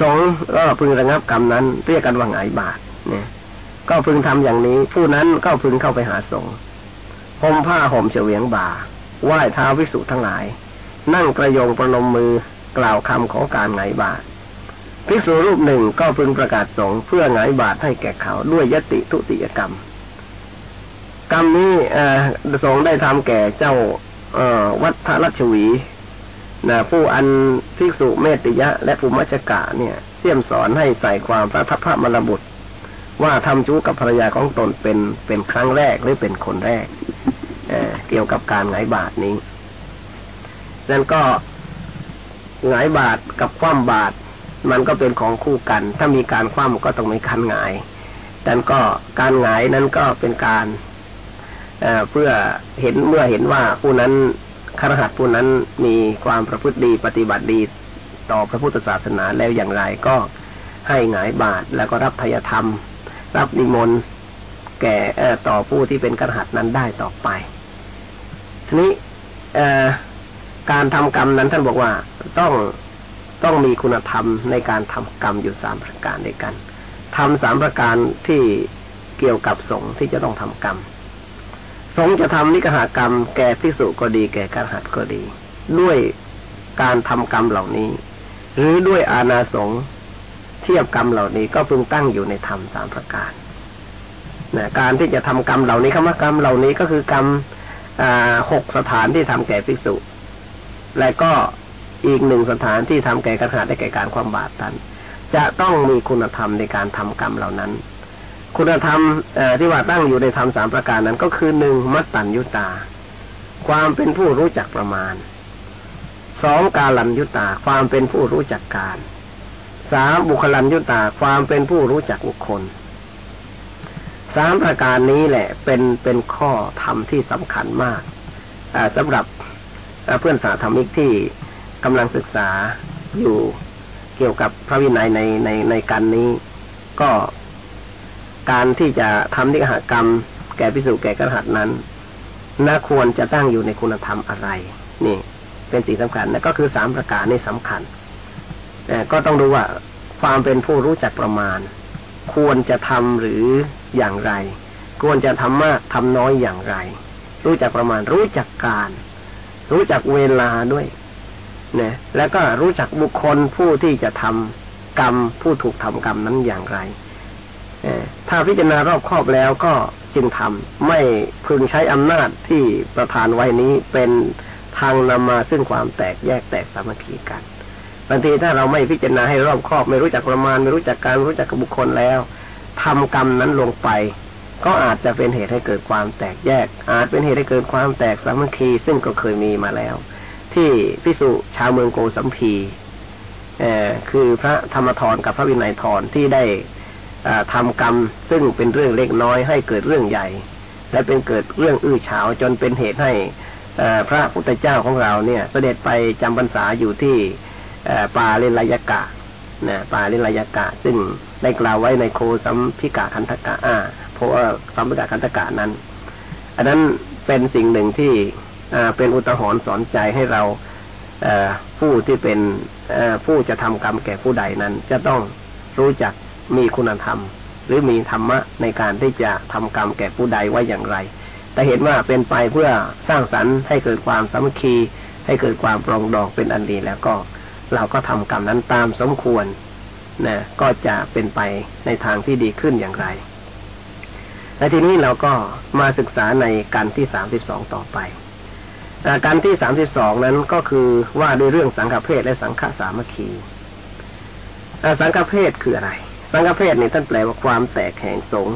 สงก็พึงระงับกรรมนั้นเรียกกันว่าไงบาทเนี่ย ก็พึงทำอย่างนี้ ผู้นั้นก็พึงเข้าไปหาสงฆ์ห่มผ้าห่มเฉวียงบ่าไหว้เท้าวิสุทั้งหลาย นั่งกระยงประนมมือกล่าวคำของการไงบาทภิกษุรูปหนึ่งก็พึงประกาศสงฆ์เพื่อไงบาทให้แก่เขาด้วยยติทุติยกรรม กรรมนี้สงฆ์ได้ทำแก่เจ้าวัฒรัชวีนะผู้อันภิกษุเมติยะและภูมิจกะเนี่ยเสี่ยมสอนให้ใส่ความพระทัพพระมรบุตร ว่าทำชู้กับภรรยาของตนเป็นเป็นครั้งแรกหรือเป็นคนแรกเเกี่ยวกับการไงบาทนี้นั่นก็ไงบาทกับคว่ำบาท มันก็เป็นของคู่กัน ถ้ามีการคว่ำก็ต้องมีการหงายแต่ก็การหงายนั้นก็เป็นการเพื่อเห็นเมื่อเห็นว่าผู้นั้นคารหัสผู้นั้นมีความประพฤติดีปฏิบัติดีต่อพระพุทธศาสนาแล้วอย่างไรก็ให้หงายบาทแล้วก็รับทยธรรม รับนิมนต์แก่ต่อผู้ที่เป็นคารหัสนั้นได้ต่อไป ทีนี้การทำกรรมนั้นท่านบอกว่าต้องต้องมีคุณธรรมในการทำกรรมอยู่สามประการด้วยกันทำสามประการที่เกี่ยวกับสงฆ์ที่จะต้องทำกรรม สงจะทำนิกหากรรม แก่พิสุก็ดี แก่การหัดก็ดี ด้วยการทำกรรมเหล่านี้ หรือด้วยอาณาสงเทียบกรรมเหล่านี้ก็พึงตั้งอยู่ในธรรมสามประการนะการที่จะทำกรรมเหล่านี้คำว่ากรรมเหล่านี้ก็คือกรรมหกสถานที่ทำแก่ภิกษุ และก็อีกหนึ่งสถานที่ทำแก่กระหัดได้แก่การความบาปทัน จะต้องมีคุณธรรมในการทำกรรมเหล่านั้น คุณธรรมที่ว่าตั้งอยู่ในธรรมสามประการนั้นก็คือหนึ่งมัตตัญญุตา ความเป็นผู้รู้จักประมาณสองกาลัญยุตา ความเป็นผู้รู้จักการ สามบุคลัญยุตาความเป็นผู้รู้จักบุคคลสามประการนี้แหละ เป็นเป็นข้อธรรมที่สำคัญมากสำหรับเพื่อนสาธรรมิกที่กำลังศึกษาอยู่เกี่ยวกับพระวินัยในในในการนี้ ก็การที่จะทำนิหกรรม แก่พิสุแก่กระหัตนั้นน่าควรจะตั้งอยู่ในคุณธรรมอะไร นี่ เป็นสิ่งสำคัญนะก็คือสามประการนี่สำคัญ ก็ต้องดูว่าความเป็นผู้รู้จักประมาณ ควรจะทำหรืออย่างไร ควรจะทำมากทำน้อยอย่างไร รู้จักประมาณ รู้จักการ รู้จักเวลาด้วยเนี่ยแล้วก็รู้จักบุคคลผู้ที่จะทำกรรมผู้ถูกทำกรรมนั้นอย่างไรถ้าพิจารณารอบครอบแล้วก็จึงทำไม่พึงใช้อำนาจที่ประธานไว้นี้เป็นทางนำมาซึ่งความแตกแยกแตกสามัคคีกัน บางทีถ้าเราไม่พิจารณาให้รอบครอบไม่รู้จักประมาณ ไม่รู้จักการรู้จักบุคคลแล้วทำกรรมนั้นลงไป ก็อาจจะเป็นเหตุให้เกิดความแตกแยก อาจเป็นเหตุให้เกิดความแตกสามัคคีซึ่งก็เคยมีมาแล้ว ที่พิสุชาวเมืองโกสัมพีคือพระธรรมทรกับพระวินัยทรที่ได้ทำกรรมซึ่งเป็นเรื่องเล็กน้อยให้เกิดเรื่องใหญ่ และเป็นเกิดเรื่องอื้อฉาวจนเป็นเหตุให้พระพุทธเจ้าของเราเนี่ย เสด็จไปจำพรรษาอยู่ที่ ปาเลนลายกะนะปาเลนลายกะ ซึ่งได้กล่าวไว้ในโคสัมพิกาคันธกะอ่าโพสัมพิกาคันธกะนั้น อันนั้นเป็นสิ่งหนึ่งที่เป็นอุทาหรณ์สอนใจให้เราผู้ที่เป็นผู้จะทำกรรมแก่ผู้ใดนั้น จะต้องรู้จักมีคุณธรรม หรือมีธรรมะในการที่จะทำกรรมแก่ผู้ใดไว้อย่างไร แต่เห็นว่าเป็นไปเพื่อสร้างสรรค์ให้เกิดความสามัคคี ให้เกิดความปรองดองเป็นอันดีแล้วก็ เราก็ทำกรรมนั้นตามสมควรนะก็จะเป็นไปในทางที่ดีขึ้นอย่างไร และทีนี้เราก็มาศึกษาในการที่สามสิบสองต่อไปการที่สามสิบสองนั้นก็คือว่าด้วยเรื่องสังฆเพศและสังฆสามัคคีสังฆเพศคืออะไร สังฆเพศนี่ท่านแปลว่าความแตกแห่งสง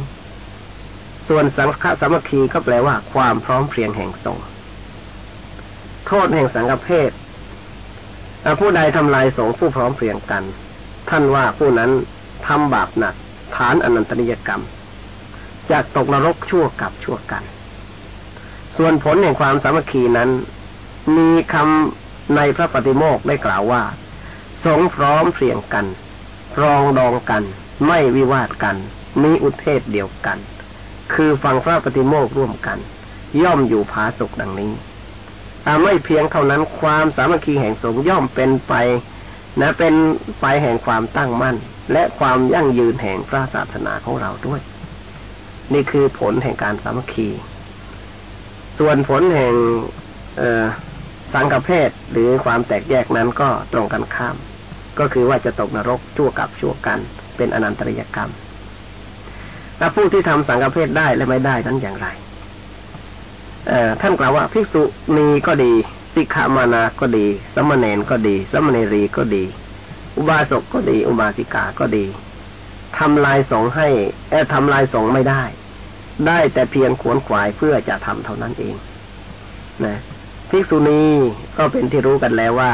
ส่วนสังฆสามัคคีก็แปลว่าความพร้อมเพรียงแห่งสงโทษแห่งสังฆเพศ ผู้ใดทำลายสงผู้พร้อมเพรียงกัน ท่านว่าผู้นั้นทำบาปหนัก ฐานอนันตนิยกรรมจะตกนรกชั่วกับชั่วกัน ส่วนผลแห่งความสามัคคีนั้น มีคำในพระปฏิโมกได้กล่าวว่า สงพร้อมเพียงกัน รองดองกัน ไม่วิวาทกัน มีอุเทศเดียวกัน คือฟังพระปฏิโมกร่วมกัน ย่อมอยู่ผาสุกดังนี้ ไม่เพียงเท่านั้นความสามัคคีแห่งสงย่อมเป็นไปนะเป็นไปแห่งความตั้งมั่น และความยั่งยืนแห่งพระศาสนาของเราด้วย นี่คือผลแห่งการสามัคคี ส่วนผลแห่งสังฆเพศหรือความแตกแยกนั้นก็ตรงกันข้าม ก็คือว่าจะตกนรกชั่วกับชั่วกัน เป็นอนันตริยกรรม แล้วผู้ที่ทำสังฆเพศได้และไม่ได้นั้นอย่างไร ท่านกล่าวว่าภิกษุณีก็ดีสิกขามานาก็ดีสมณเณรก็ดีสมณเณรีก็ดี อุบาสกก็ดี อุบาสิกาก็ดีทำลายสงให้แอทำลายสงไม่ได้ ได้แต่เพียงขวนขวายเพื่อจะทำเท่านั้นเองนะภิกษุณีก็เป็นที่รู้กันแล้วว่า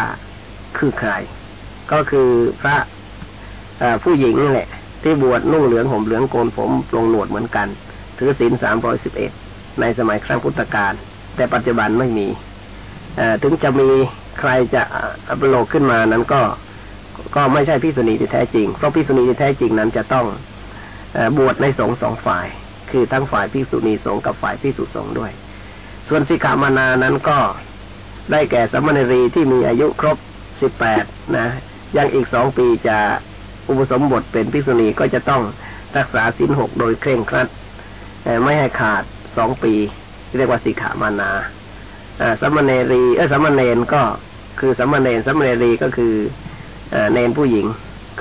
คือใคร ก็คือพระผู้หญิงนี่แหละ ที่บวชนุ่งเหลืองห่มเหลืองโกนผมปลงหนวดเหมือนกัน ถือศีลสามร้อยสิบเอ็ด ในสมัยครั้งพุทธกาลแต่ปัจจุบันไม่มีถึงจะมีใครจะอัปโลกขึ้นมานั้นก็ก็ไม่ใช่พิสุณีที่แท้จริง เพราะพิสุณีที่แท้จริงนั้นจะต้องอบวชในสงฆ์สองฝ่าย คือทั้งฝ่ายพิสุณีสงฆ์กับฝ่ายพิสุสงฆ์ด้วย ส่วนสิกขามานานั้นก็ได้แก่สมณรีที่มีอายุครบสิบแปดนะยังอีกสองปีจะอุปสมบทเป็นพิสุณีก็จะต้องรักษาสินหกโดยเคร่งครัดไม่ให้ขาด สองปี เรียกว่าสิกขามานาสัมมเนรีเออสัมมเนนก็คือสัมมเนนสัมมเนรีก็คือเนนผู้หญิง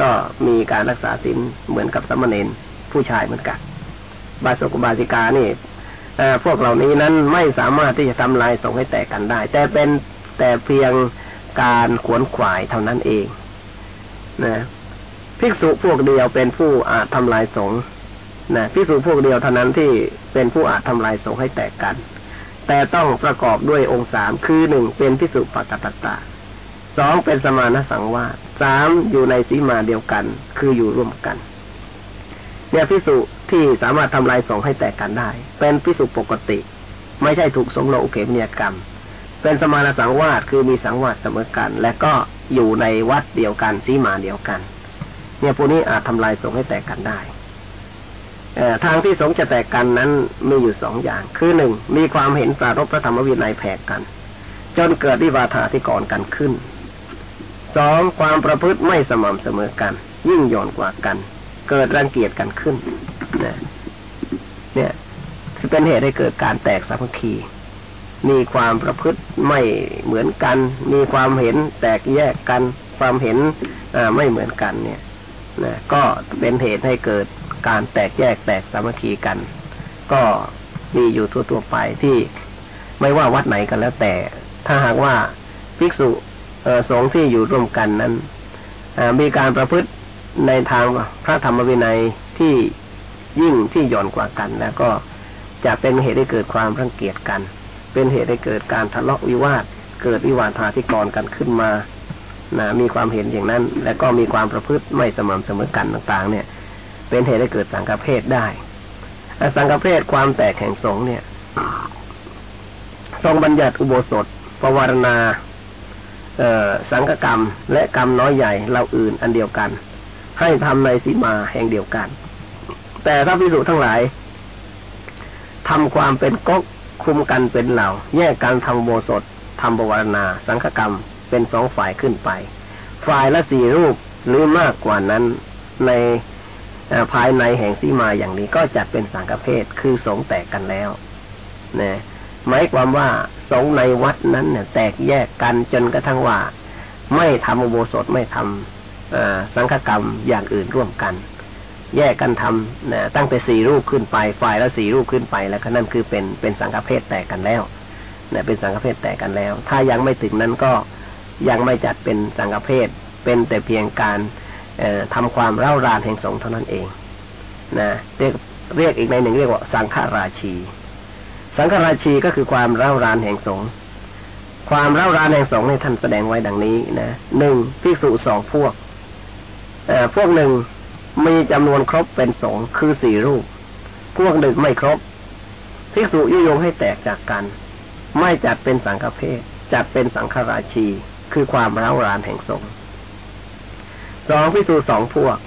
ก็มีการรักษาศีลเหมือนกับสัมมเนนผู้ชายเหมือนกัน บาสกุบาสิกานี่พวกเหล่านี้นั้นไม่สามารถที่จะทำลายสงให้แตกกันได้ แต่เป็นแต่เพียงการขวนขวายเท่านั้นเองนะภิกษุพวกเดียวเป็นผู้อาจทำลายสงฆ์ นะพิสูจพวกเดียวเท่านั้นที่เป็นผู้อาจทำลายสงให้แตกกัน แต่ต้องประกอบด้วยองค์สามคือหนึ่งเป็นพิสุปกตตาสองเป็นสมานสังวาสสามอยู่ในสีมาเดียวกัน คืออยู่ร่วมกันเนี่ยพิสุที่สามารถทำลายสงให้แตกกันได้ เป็นพิสุปกติ ไม่ใช่ถูกสงโลอุเขมเนียกรรม เป็นสมานสังวาสคือมีสังวาสเสมอกัน และก็อยู่ในวัดเดียวกันสีมาเดียวกัน เนี่ยพวกนี้อาจทำลายสงให้แตกกันได้ ทางที่สงจะแตกกันนั้นมีอยู่สองอย่าง คือหนึ่งมีความเห็นปรารบพระธรรมวินัยแผกกัน จนเกิดวิวาทาที่ก่อนกันขึ้นสองความประพฤติไม่สม่ำเสมอกัน ยิ่งหย่อนกว่ากัน เกิดรังเกียจกันขึ้นนะเนี่ยเป็นเหตุให้เกิดการแตกสามัคคี มีความประพฤติไม่เหมือนกัน มีความเห็นแตกแยกกัน ความเห็นไม่เหมือนกันเนี่ย นะก็เป็นเหตุให้เกิดการแตกแยกแตกสามัคคีกัน ก็มีอยู่ทั่วๆไปที่ไม่ว่าวัดไหนกันแล้วแต่ ถ้าหากว่าภิกษุสงฆ์ที่อยู่ร่วมกันนั้นมีการประพฤติในทางพระธรรมวินัยที่ยิ่งที่หย่อนกว่ากันแล้วก็จะเป็นเหตุให้เกิดความรังเกียจกัน เป็นเหตุให้เกิดการทะเลาะวิวาท เกิดวิวาทาที่กรกันขึ้นมา นะมีความเห็นอย่างนั้น และก็มีความประพฤติไม่สม่ำเสมอกันต่าง ๆ เนี่ย เป็นเหตุให้เกิดสังฆเพศได้สังฆเพศความแตกแห่งสงเนี่ย ทรงบัญญัติอุโบสถปวารณาสังฆกรรม และกรรมน้อยใหญ่เราอื่นอันเดียวกัน ให้ทำในสีมาแห่งเดียวกัน แต่ถ้าพิสูจทั้งหลายทำความเป็นก๊กคุมกันเป็นเหล่า แยกการทำโบสถทำบวารณา สังฆกรรม เป็นสองฝ่ายขึ้นไป ฝ่ายละสี่รูปหรือมากกว่านั้นในภายในแห่งสีมาอย่างนี้ก็จัดเป็นสังฆเพศคือสงแตกกันแล้วนะหมายความว่าสงในวัดนั้นเนี่ย แตกแยกกันจนกระทั่งว่า ไม่ทำอุโบสถไม่ทำสังฆกรรมอย่างอื่นร่วมกัน แยกกันทำนะตั้งแต่สี่รูปขึ้นไป ฝ่ายละสี่รูปขึ้นไปแล้วก็นั่นคือเป็นเป็นสังฆเพศแตกกันแล้วนะเป็นสังฆเพศแตกกันแล้ว ถ้ายังไม่ถึงนั้นก็ ยังไม่จัดเป็นสังฆเพศเป็นแต่เพียงการทำความเร่ารานแห่งสงฆ์เท่านั้นเองนะเรียกเรียกอีกในหนึ่งเรียกว่าสังฆราชี สังฆราชีก็คือความเร่ารานแห่งสงฆ์ความเร่ารานแห่งสงฆ์ในท่านแสดงไว้ดังนี้นะหนึ่งภิกษุสองพวกพวกหนึ่งมีจำนวนครบเป็นสงฆ์คือสี่รูป พวกหนึ่งไม่ครบภิกษุยุยงให้แตกจากกัน ไม่จัดเป็นสังฆเพศจัดเป็นสังฆราชี คือความร้าวรานแห่งสงฆ์สองภิกษุสองพวก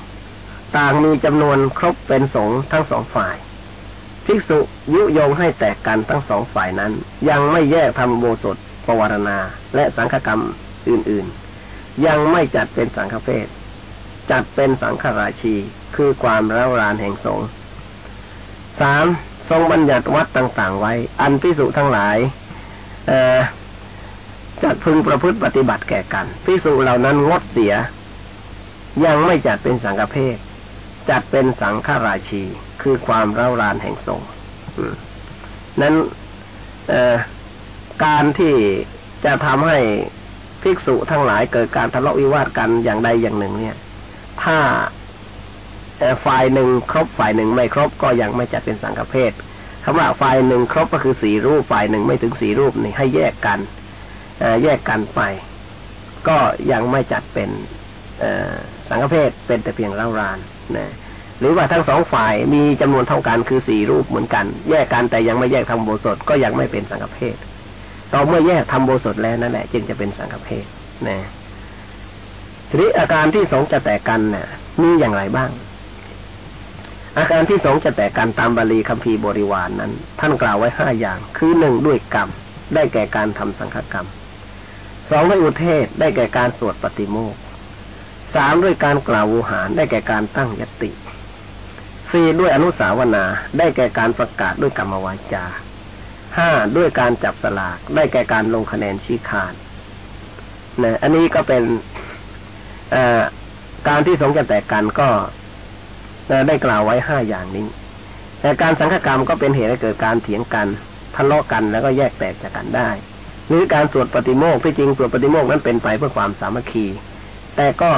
ต่างมีจำนวนครบเป็นสงฆ์ทั้งสองฝ่ายภิกษุยุยงให้แตกกันทั้งสองฝ่ายนั้น ยังไม่แยกทำโบสถปวารณา และสังฆกรรมอื่นๆ ยังไม่จัดเป็นสังฆเพศจัดเป็นสังฆราชี คือความร้าวรานแห่งสงฆ์สามทรงบัญญัติวัดต่างๆไว้ อันพิสุทั้งหลาย จัดพึงประพฤติปฏิบัติแก่กันพิสุเหล่านั้นงดเสีย ยังไม่จัดเป็นสังฆเพศจัดเป็นสังฆราชี คือความร้าวรานแห่งสงฆ์นั้นการที่จะทำให้ภิกษุทั้งหลายเกิดการทะเลาะวิวาทกันอย่างใดอย่างหนึ่ง เนี่ย ถ้าฝ่ายหนึ่งครบฝ่ายหนึ่งไม่ครบก็ยังไม่จัดเป็นสังฆเพศคำว่าฝ่ายหนึ่งครบก็คือสี่รูปฝ่ายหนึ่งไม่ถึงสี่รูปนี่ให้แยกกัน แยกกันไป ก็ยังไม่จัดเป็นสังฆเพศเป็นแต่เพียงเล่ารานนะหรือว่าทั้งสองฝ่ายมีจำนวนเท่ากันคือสี่รูปเหมือนกัน แยกกันแต่ยังไม่แยกทำโบสถก็ยังไม่เป็นสังฆเพศเราเมื่อแยกทำโบสถแล้วนั่นแหละจึงจะเป็นสังฆเพศนะทีนี้อาการที่สองจะแตกกันน่ะมีอย่างไรบ้าง อาการที่สองจะแตกกันตามบาลีคัมภีร์บริวารนนั้น ท่านกล่าวไว้ห้าอย่าง คือหนึ่งด้วยกรรม ได้แก่การทำสังฆกรรม สองด้วยอุเทศได้แก่การสวดปฏิโมกสามด้วยการกล่าววูหารได้แก่การตั้งยติสี่ด้วยอนุสาวนา ได้แก่การประกาศด้วยกรรมวาจาห้าด้วยการจับสลาก ได้แก่การลงคะแนนชี้ขาดนะอันนี้ก็เป็นการที่สงจะแตกกันก็ได้กล่าวไว้ห้าอย่างนี้ แต่การสังฆกรรมก็เป็นเหตุให้เกิดการเถียงกันทะเลาะกันแล้วก็แยกแตกจากกันได้ หรือการสวดปฏิโมกข์ที่จริงสวดปฏิโมกข์นั้นเป็นไปเพื่อความสามัคคี แต่ก็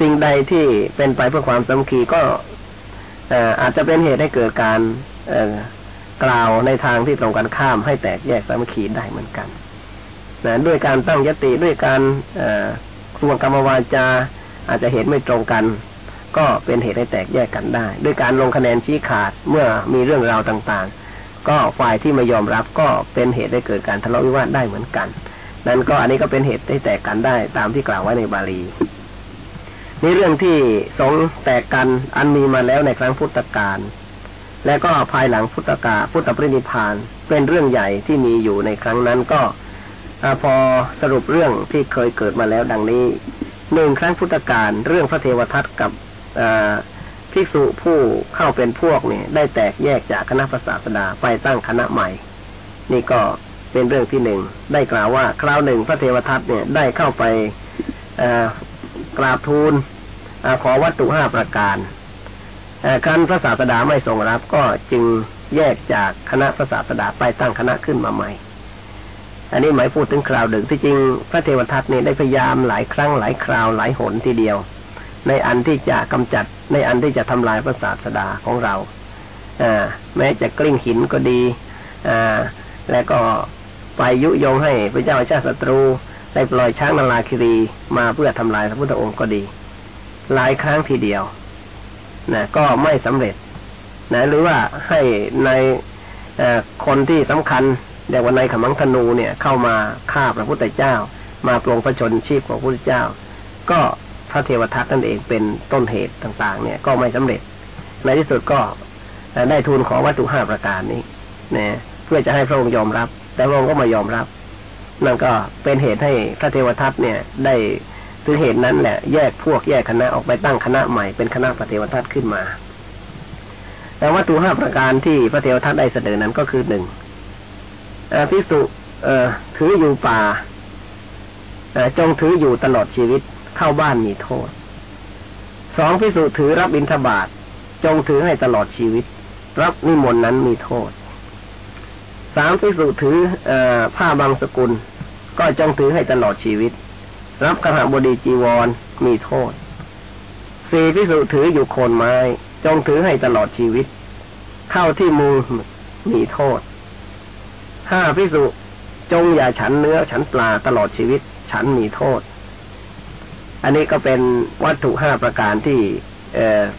สิ่งใดที่เป็นไปเพื่อความสามัคคีก็อาจจะเป็นเหตุให้เกิดการกล่าวในทางที่ตรงกันข้ามให้แตกแยกสามัคคีได้เหมือนกันนะด้วยการตั้งยติด้วยการรวมกรรมวาจา อาจจะเหตุไม่ตรงกัน ก็เป็นเหตุให้แตกแยกกันได้ ด้วยการลงคะแนนชี้ขาดเมื่อมีเรื่องราวต่างๆ ก็ฝ่ายที่ไม่ยอมรับก็เป็นเหตุให้เกิดการทะเลาะวิวาทได้เหมือนกัน นั้นก็อันนี้ก็เป็นเหตุให้แตกกันได้ตามที่กล่าวไว้ในบาลีนี่เรื่องที่สงแตกกันอันมีมาแล้วในครั้งพุทธกาลและก็ภายหลังพุทธกาพุทธปรินิพานเป็นเรื่องใหญ่ที่มีอยู่ในครั้งนั้นก็พอสรุปเรื่องที่เคยเกิดมาแล้วดังนี้หนึ่งครั้งพุทธกาลเรื่องพระเทวทัตกับ ภิกษุผู้เข้าเป็นพวกนี่ได้แตกแยกจากคณะพระศาสดาไปตั้งคณะใหม่ นี่ก็เป็นเรื่องที่หนึ่งได้กล่าวว่า คราวหนึ่งพระเทวทัตเนี่ยได้เข้าไปกราบทูลอขอวัตถุห้าประการคันพระศาสดาไม่ทรงรับก็จึงแยกจากคณะพระศาสดาไปตั้งคณะขึ้นมาใหม่ อันนี้หมายพูดถึงคราวหนึ่งที่จริง พระเทวทัตนี่ยได้พยายามหลายครั้งหลายคราวหลายหนทีเดียว ในอันที่จะกำจัด ในอันที่จะทำลายพระศาสดาของเราอแม้จะกลิ้งหินก็ดีอและก็ไปยุยงให้พระเจ้าชาติศัตรู ได้ปล่อยช้างนาลาคิรีมาเพื่อทำลายพระพุทธองค์ก็ดี หลายครั้งทีเดียวนะก็ไม่สำเร็จนะหรือว่าให้ในคนที่สำคัญเรียกว่าในขมังธนูเนี่ยเข้ามาฆ่าพระพุทธเจ้า มาปรงพระชนชีพของพระพุทธเจ้า ก็ พระเทวทัตนั่นเองเป็นต้นเหตุต่าง ๆ เนี่ย ก็ไม่สำเร็จ ในที่สุดก็ได้ทูลขอวัตถุห้าประการนี้นะเพื่อจะให้พระองค์ยอมรับ แต่พระองค์ก็ไม่ยอมรับ นั่นก็เป็นเหตุให้พระเทวทัตเนี่ย ได้ถึงเหตุนั้นแหละแยกพวกแยกคณะออกไปตั้งคณะใหม่เป็นคณะพระเทวทัตขึ้นมา แต่วัตถุห้าประการที่พระเทวทัตได้เสนอนั้นก็คือหนึ่งพิสุถืออยู่ป่าจงถืออยู่ตลอดชีวิต เข้าบ้านมีโทษ สองพิสุถือรับบิณฑบาตจงถือให้ตลอดชีวิต รับนิมนต์นั้นมีโทษ สามพิสุถืออผ้าบางสกุล ก็จงถือให้ตลอดชีวิต รับขหบดีจีวรมีโทษ สี่พิสุถืออยู่โคนไม้ จงถือให้ตลอดชีวิต เข้าที่มือมีโทษ ห้าพิสุจงอย่าฉันเนื้อฉันปลาตลอดชีวิต ฉันมีโทษ อันนี้ก็เป็นวัตถุห้าประการที่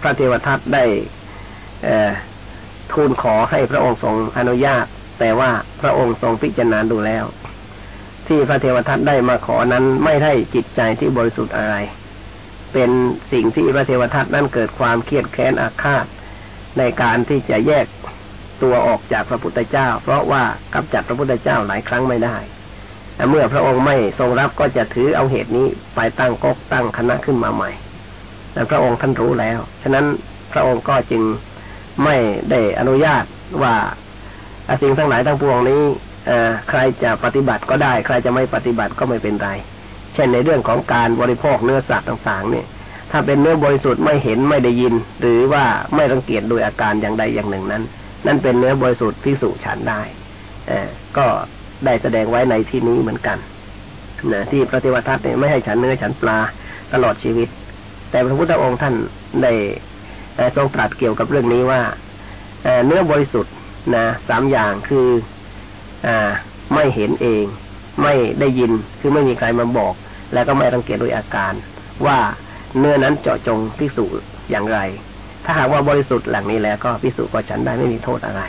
พระเทวทัตได้ทูลขอให้พระองค์ทรงอนุญาต แต่ว่าพระองค์ทรงพิจารณาดูแล้ว ที่พระเทวทัตได้มาขอนั้นไม่ได้จิตใจที่บริสุทธิ์อะไร เป็นสิ่งที่พระเทวทัตนั้นเกิดความเครียดแค้นอาฆาตในการที่จะแยกตัวออกจากพระพุทธเจ้า เพราะว่ากำจัดพระพุทธเจ้าหลายครั้งไม่ได้ เมื่อพระองค์ไม่ทรงรับก็จะถือเอาเหตุนี้ไปตั้งก๊กตั้งคณะขึ้นมาใหม่แต่พระองค์ท่านรู้แล้ว ฉะนั้นพระองค์ก็จึงไม่ได้อนุญาตว่าสิ่งทั้งหลายทั้งปวงนี้ใครจะปฏิบัติก็ได้ ใครจะไม่ปฏิบัติก็ไม่เป็นไร เช่นในเรื่องของการบริโภคเนื้อสัตว์ต่างๆ เนี่ย ถ้าเป็นเนื้อบริสุทธิ์ไม่เห็นไม่ได้ยิน หรือว่าไม่รังเกียจโดยอาการอย่างใดอย่างหนึ่งนั้น นั่นเป็นเนื้อบริสุทธิ์พิสูจฉันได้ก็ ได้แสดงไว้ในที่นี้เหมือนกันนะที่พระเทวทัตเนี่ยไม่ให้ฉันเนื้อฉันปลาตลอดชีวิต แต่พระพุทธองค์ท่านได้ทรงตรัสเกี่ยวกับเรื่องนี้ว่าเนื้อบริสุทธิ์นะสามอย่างคืออไม่เห็นเอง ไม่ได้ยินคือไม่มีใครมาบอก แล้วก็ไม่รังเกียจโดยอาการ ว่าเนื้อนั้นเจาะจงพิสูจน์อย่างไร ถ้าหากว่าบริสุทธิ์หลังนี้แล้วก็พิสูจน์ก็ฉันได้ไม่มีโทษอะไร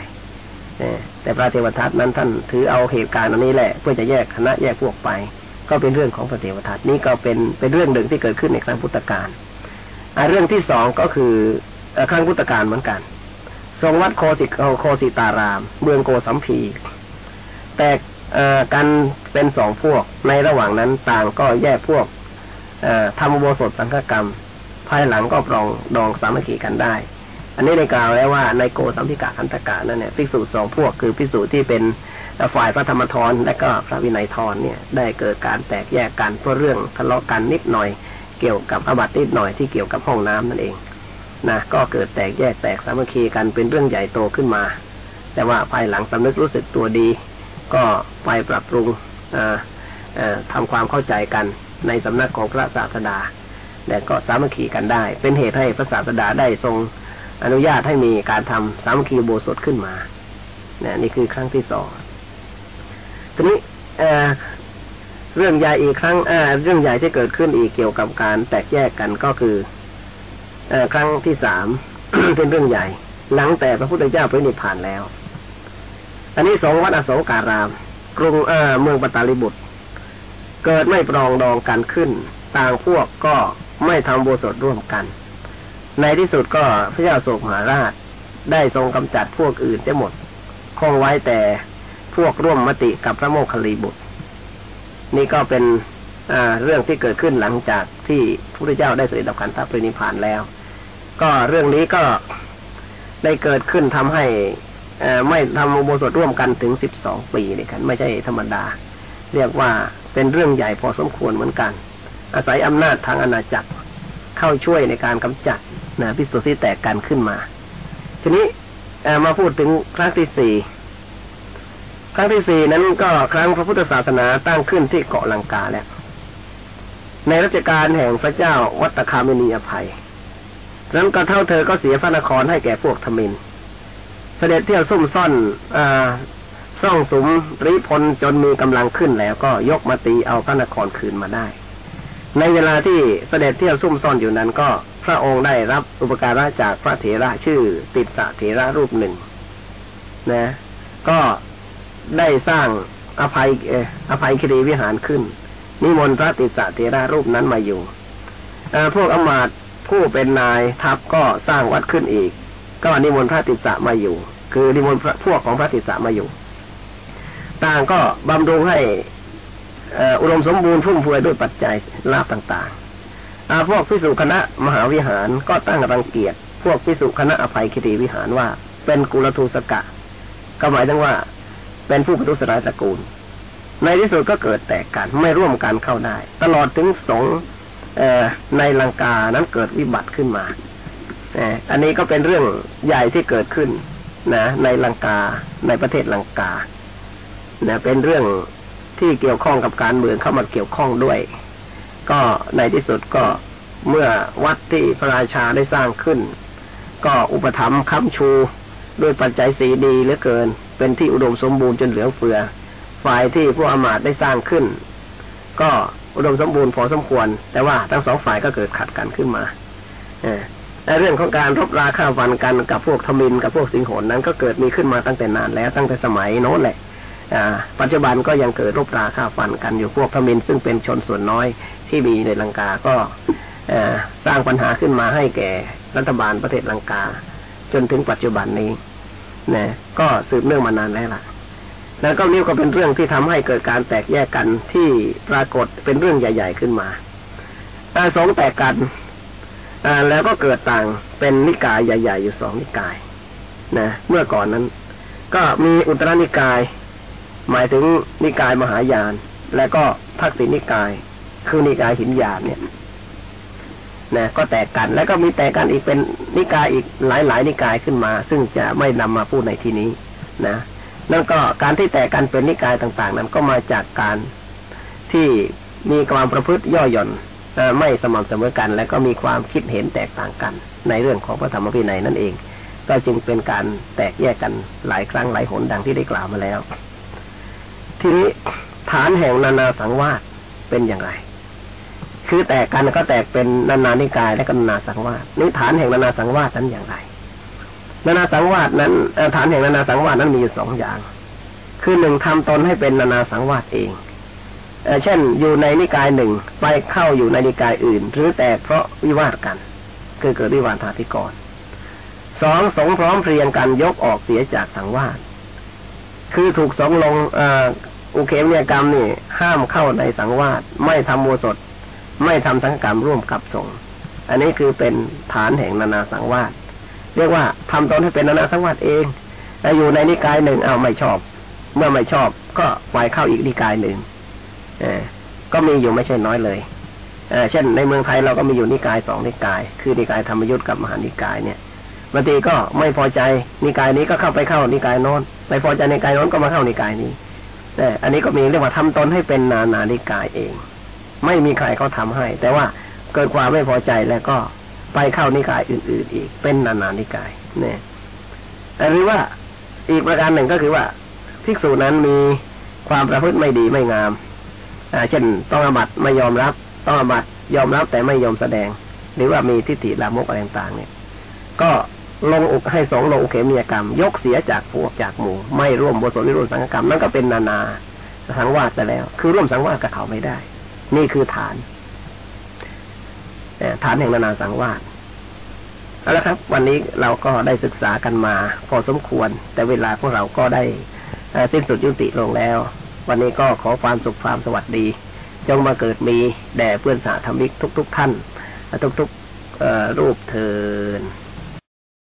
แต่พระเทวทัตนั้นท่านถือเอาเหตุการณ์อันนี้แหละ เพื่อจะแยกคณะแยกพวกไป ก็เป็นเรื่องของพระเทวทัตนี่ก็เป็นเป็นเรื่องหนึ่งที่เกิดขึ้นในครั้งพุทธกาลเรื่องที่สองก็คือครั้งพุทธกาลเหมือนกัน ทรงวัดโคสิโคสิตาราม เมืองโกสัมพีแต่กันเป็นสองพวกในระหว่างนั้นต่างก็แยกพวกทำโบสถสังฆกรรม ภายหลังก็ปรองดองสามัคคีกันได้ อันนี้ได้กล่าวแล้วว่าในโกสัมพิกาคันตกะนั่นเนี่ยพิสูจน์สองพวกคือพิสูจน์ที่เป็นฝ่ายพระธรรมทรและก็พระวินัยทรเนี่ย ได้เกิดการแตกแยกกันเพราะเรื่องทะเลาะกันนิดหน่อย เกี่ยวกับอบัตินิดหน่อยที่เกี่ยวกับห้องน้ำนั่นเองนะก็เกิดแตกแยกแตกสามัคคีกันเป็นเรื่องใหญ่โตขึ้นมา แต่ว่าภายหลังสำนึกรู้สึกตัวดี ก็ไปปรับปรุงทำความเข้าใจกันในสำนักของพระศาสดาแต่ก็สามัคคีกันได้ เป็นเหตุให้พระศาสดาได้ทรง อนุญาตให้มีการทำสามัคคีโบสถขึ้นมาเนี่ยนี่คือครั้งที่สองทีนี้เเรื่องใหญ่อีกครั้งเรื่องใหญ่ที่เกิดขึ้นอีกเกี่ยวกับการแตกแยกกันก็คืออครั้งที่สามเป็นเรื่องใหญ่ หลังแต่พระพุทธเจ้าไปนิพพานแล้ว อันนี้สองวัดอโศการาม กรุงเอเมืองปตาลิบุตร เกิดไม่ปรองดองกันขึ้น ต่างพวกก็ไม่ทำโบสถร่วมกัน ในที่สุดก็พระเจ้าโศกมหาราชได้ทรงกำจัดพวกอื่นได้หมด คงไว้แต่พวกร่วมมติกับพระโมคคัลลีบุตร นี่ก็เป็นเรื่องที่เกิดขึ้นหลังจากที่พระพุทธเจ้าได้เสด็จดับขันธปรินิพานแล้ว ก็เรื่องนี้ก็ได้เกิดขึ้นทำให้ไม่ทำอุโบสถร่วมกันถึงสิบสองปีนี่กัน ไม่ใช่ธรรมดา เรียกว่าเป็นเรื่องใหญ่พอสมควรเหมือนกัน อาศัยอำนาจทางอาณาจักร เข้าช่วยในการกำจัดนะพิสุทธิแตกกันขึ้นมา ทีนี้มาพูดถึงครั้งที่สี่ครั้งที่สี่นั้นก็ครั้งพระพุทธศาสนาตั้งขึ้นที่เกาะลังกาแล้วในรัชกาลแห่งพระเจ้าวัตคามินีอภัยนั้นก็เท่าเธอก็เสียพระนครให้แก่พวกธมิน เสด็จเที่ยวซุ่มซ่อนอซ่องสุมริพลจนมีกำลังขึ้นแล้วก็ยกมาตีเอาพระนครคืนมาได้ ในเวลาที่เสด็จเที่ยวซุ่มซ่อนอยู่นั้นก็พระองค์ได้รับอุปการะจากพระเถระชื่อติดสะเถระรูปหนึ่งนะ ก็ได้สร้างอภัยอภัยคดีวิหารขึ้น นิมนต์พระติสะเถระรูปนั้นมาอยู่พวกอมาตผู้เป็นนายทัพก็สร้างวัดขึ้นอีก ก็นิมนต์พระติสะมาอยู่ คือนิมนต์พวกของพระติสะมาอยู่ ต่างก็บำรุงให้ อุดมสมบูรณ์พุ่มพวยด้วยปัจจัยลาบต่างๆอาพวกพิสุคณะมหาวิหารก็ตั้งรังเกียจพวกพิสุคณะอภัยคิติวิหารว่า เป็นกุลทูสกะ ก็หมายถึงว่า เป็นผู้ปทุสรายตระกูล ในที่สุดก็เกิดแตกกันไม่ร่วมกันเข้าได้ ตลอดถึงสงในลังกานั้นเกิดวิบัติขึ้นมาอันนี้ก็เป็นเรื่องใหญ่ที่เกิดขึ้นนะ ในลังกาในประเทศลังกานะเป็นเรื่อง ที่เกี่ยวข้องกับการเมืองเข้ามาเกี่ยวข้องด้วย ก็ในที่สุดก็เมื่อวัดที่พระราชาได้สร้างขึ้น ก็อุปถัมภ์ค้ำชูด้วยปัจจัยสีดีเหลือเกิน เป็นที่อุดมสมบูรณ์จนเหลือเฟือ ฝ่ายที่ผู้อามาตได้สร้างขึ้น ก็อุดมสมบูรณ์พอสมควร แต่ว่าทั้งสองฝ่ายก็เกิดขัดกันขึ้นมาในเรื่องของการรบราฆ่าฟันกันกับพวกทมินกับพวกสิงหนนั้นก็เกิดมีขึ้นมาตั้งแต่นานแล้วตั้งแต่สมัยโน้นแหละ ปัจจุบันก็ยังเกิดรบราฆ่าฟันกันอยู่พวกทมินซึ่งเป็นชนส่วนน้อยที่มีในลังกาก็สร้างปัญหาขึ้นมาให้แก่รัฐบาลประเทศลังกา จนถึงปัจจุบันนี้นะก็สืบเนื่องมานานแล้วล่ะ แล้วก็นี่ก็เป็นเรื่องที่ทำให้เกิดการแตกแยกกันที่ปรากฏเป็นเรื่องใหญ่ ๆ ขึ้นมาสองแตกกันแล้วก็เกิดต่างเป็นนิกายใหญ่ ๆ อยู่สองนิกาย นะ เมื่อก่อนนั้น ก็มีอุตรนิกาย หมายถึงนิกายมหายาน และก็ทักษิณนิกาย คือนิกายหินยานเนี่ยนะก็แตกกันแล้วก็มีแตกกันอีกเป็นนิกายอีกหลายๆนิกายขึ้นมา ซึ่งจะไม่นำมาพูดในที่นี้นะนั่นก็การที่แตกกันเป็นนิกายต่าง ๆ นั้นก็มาจากการที่มีความประพฤติย่อหย่อนไม่สม่ำเสมอกัน และก็มีความคิดเห็นแตกต่างกัน ในเรื่องของพระธรรมวินัยนั่นเอง ก็จึงเป็นการแตกแยกกันหลายครั้งหลายหนดังที่ได้กล่าวมาแล้ว ทีนี้ฐานแห่งนานาสังวาสเป็นอย่างไร คือแตกกันก็แตกเป็นนานานิกายและก็นานาสังวาสนิฐานแห่งนานาสังวาสนั้นอย่างไร นานาสังวาสนั้นฐานแห่งนานาสังวาสนั้นมีอยู่สองอย่าง คือหนึ่งทำตนให้เป็นนานาสังวาสเองเช่นอยู่ในนิกายหนึ่งไปเข้าอยู่ในนิกายอื่น หรือแตกเพราะวิวาทกัน คือเกิดวิวาทาธิกรสองสงพร้อมเพรียงกันยกออกเสียจากสังวาสคือถูกสงลง อุเคมเนียกรรมนี่ห้ามเข้าในสังวาสไม่ทำโมสดไม่ทำสังกรรมร่วมกับสงอันนี้คือเป็นฐานแห่งนานาสังวาสเรียกว่าทำตนให้เป็นนานาสังวาสเองอยู่ในนิกายหนึ่งเอาไม่ชอบ เมื่อไม่ชอบ ก็ไปเข้าอีกนิกายหนึ่งก็มีอยู่ไม่ใช่น้อยเลยเเช่นในเมืองไทยเราก็มีอยู่นิกายสองนิกาย คือนิกายธรรมยุทธ์กับมหานิกายเนี่ยบางทีก็ไม่พอใจนิกายนี้ก็เข้าไปเข้านิกายโน้นไม่พอใจนิกายโน้นก็มาเข้านิกายนี้ แต่อันนี้ก็มีเรียกว่าทำตนให้เป็นนานานิกายเอง ไม่มีใครเขาทาให้ แต่ว่าเกิดความไม่พอใจแล้วก็ไปเข้านิกายอื่น ๆ อีก เป็นนานานิกาย เนี่ยหรือว่าอีกประการหนึ่งก็คือว่าภิกษุนั้นมีความประพฤติไม่ดีไม่งามเช่นต้องอบัตไม่ยอมรับ ต้องอบัตยอมรับแต่ไม่ยอมแสดง หรือว่ามีทิฏฐิลามกอะไรต่างๆเนี่ย ก็ ลงอกให้สองลงเขมียกรรม ยกเสียจากพวกจากหมู่ ไม่ร่วมบทสนวิรุณสังกรรมนั่นก็เป็นนานาสังวาสไปแล้ว คือร่วมสังวาสกับเขาไม่ได้ นี่คือฐานฐานแห่งนานาสังวาสเอาละครับ วันนี้เราก็ได้ศึกษากันมา พอสมควร แต่เวลาพวกเราก็ได้สิ้นสุดยุติลงแล้ว วันนี้ก็ขอความสุขความสวัสดี จงมาเกิดมีแด่เพื่อนสาธมิกทุก ๆทท่าน ทุกๆรูปเทิน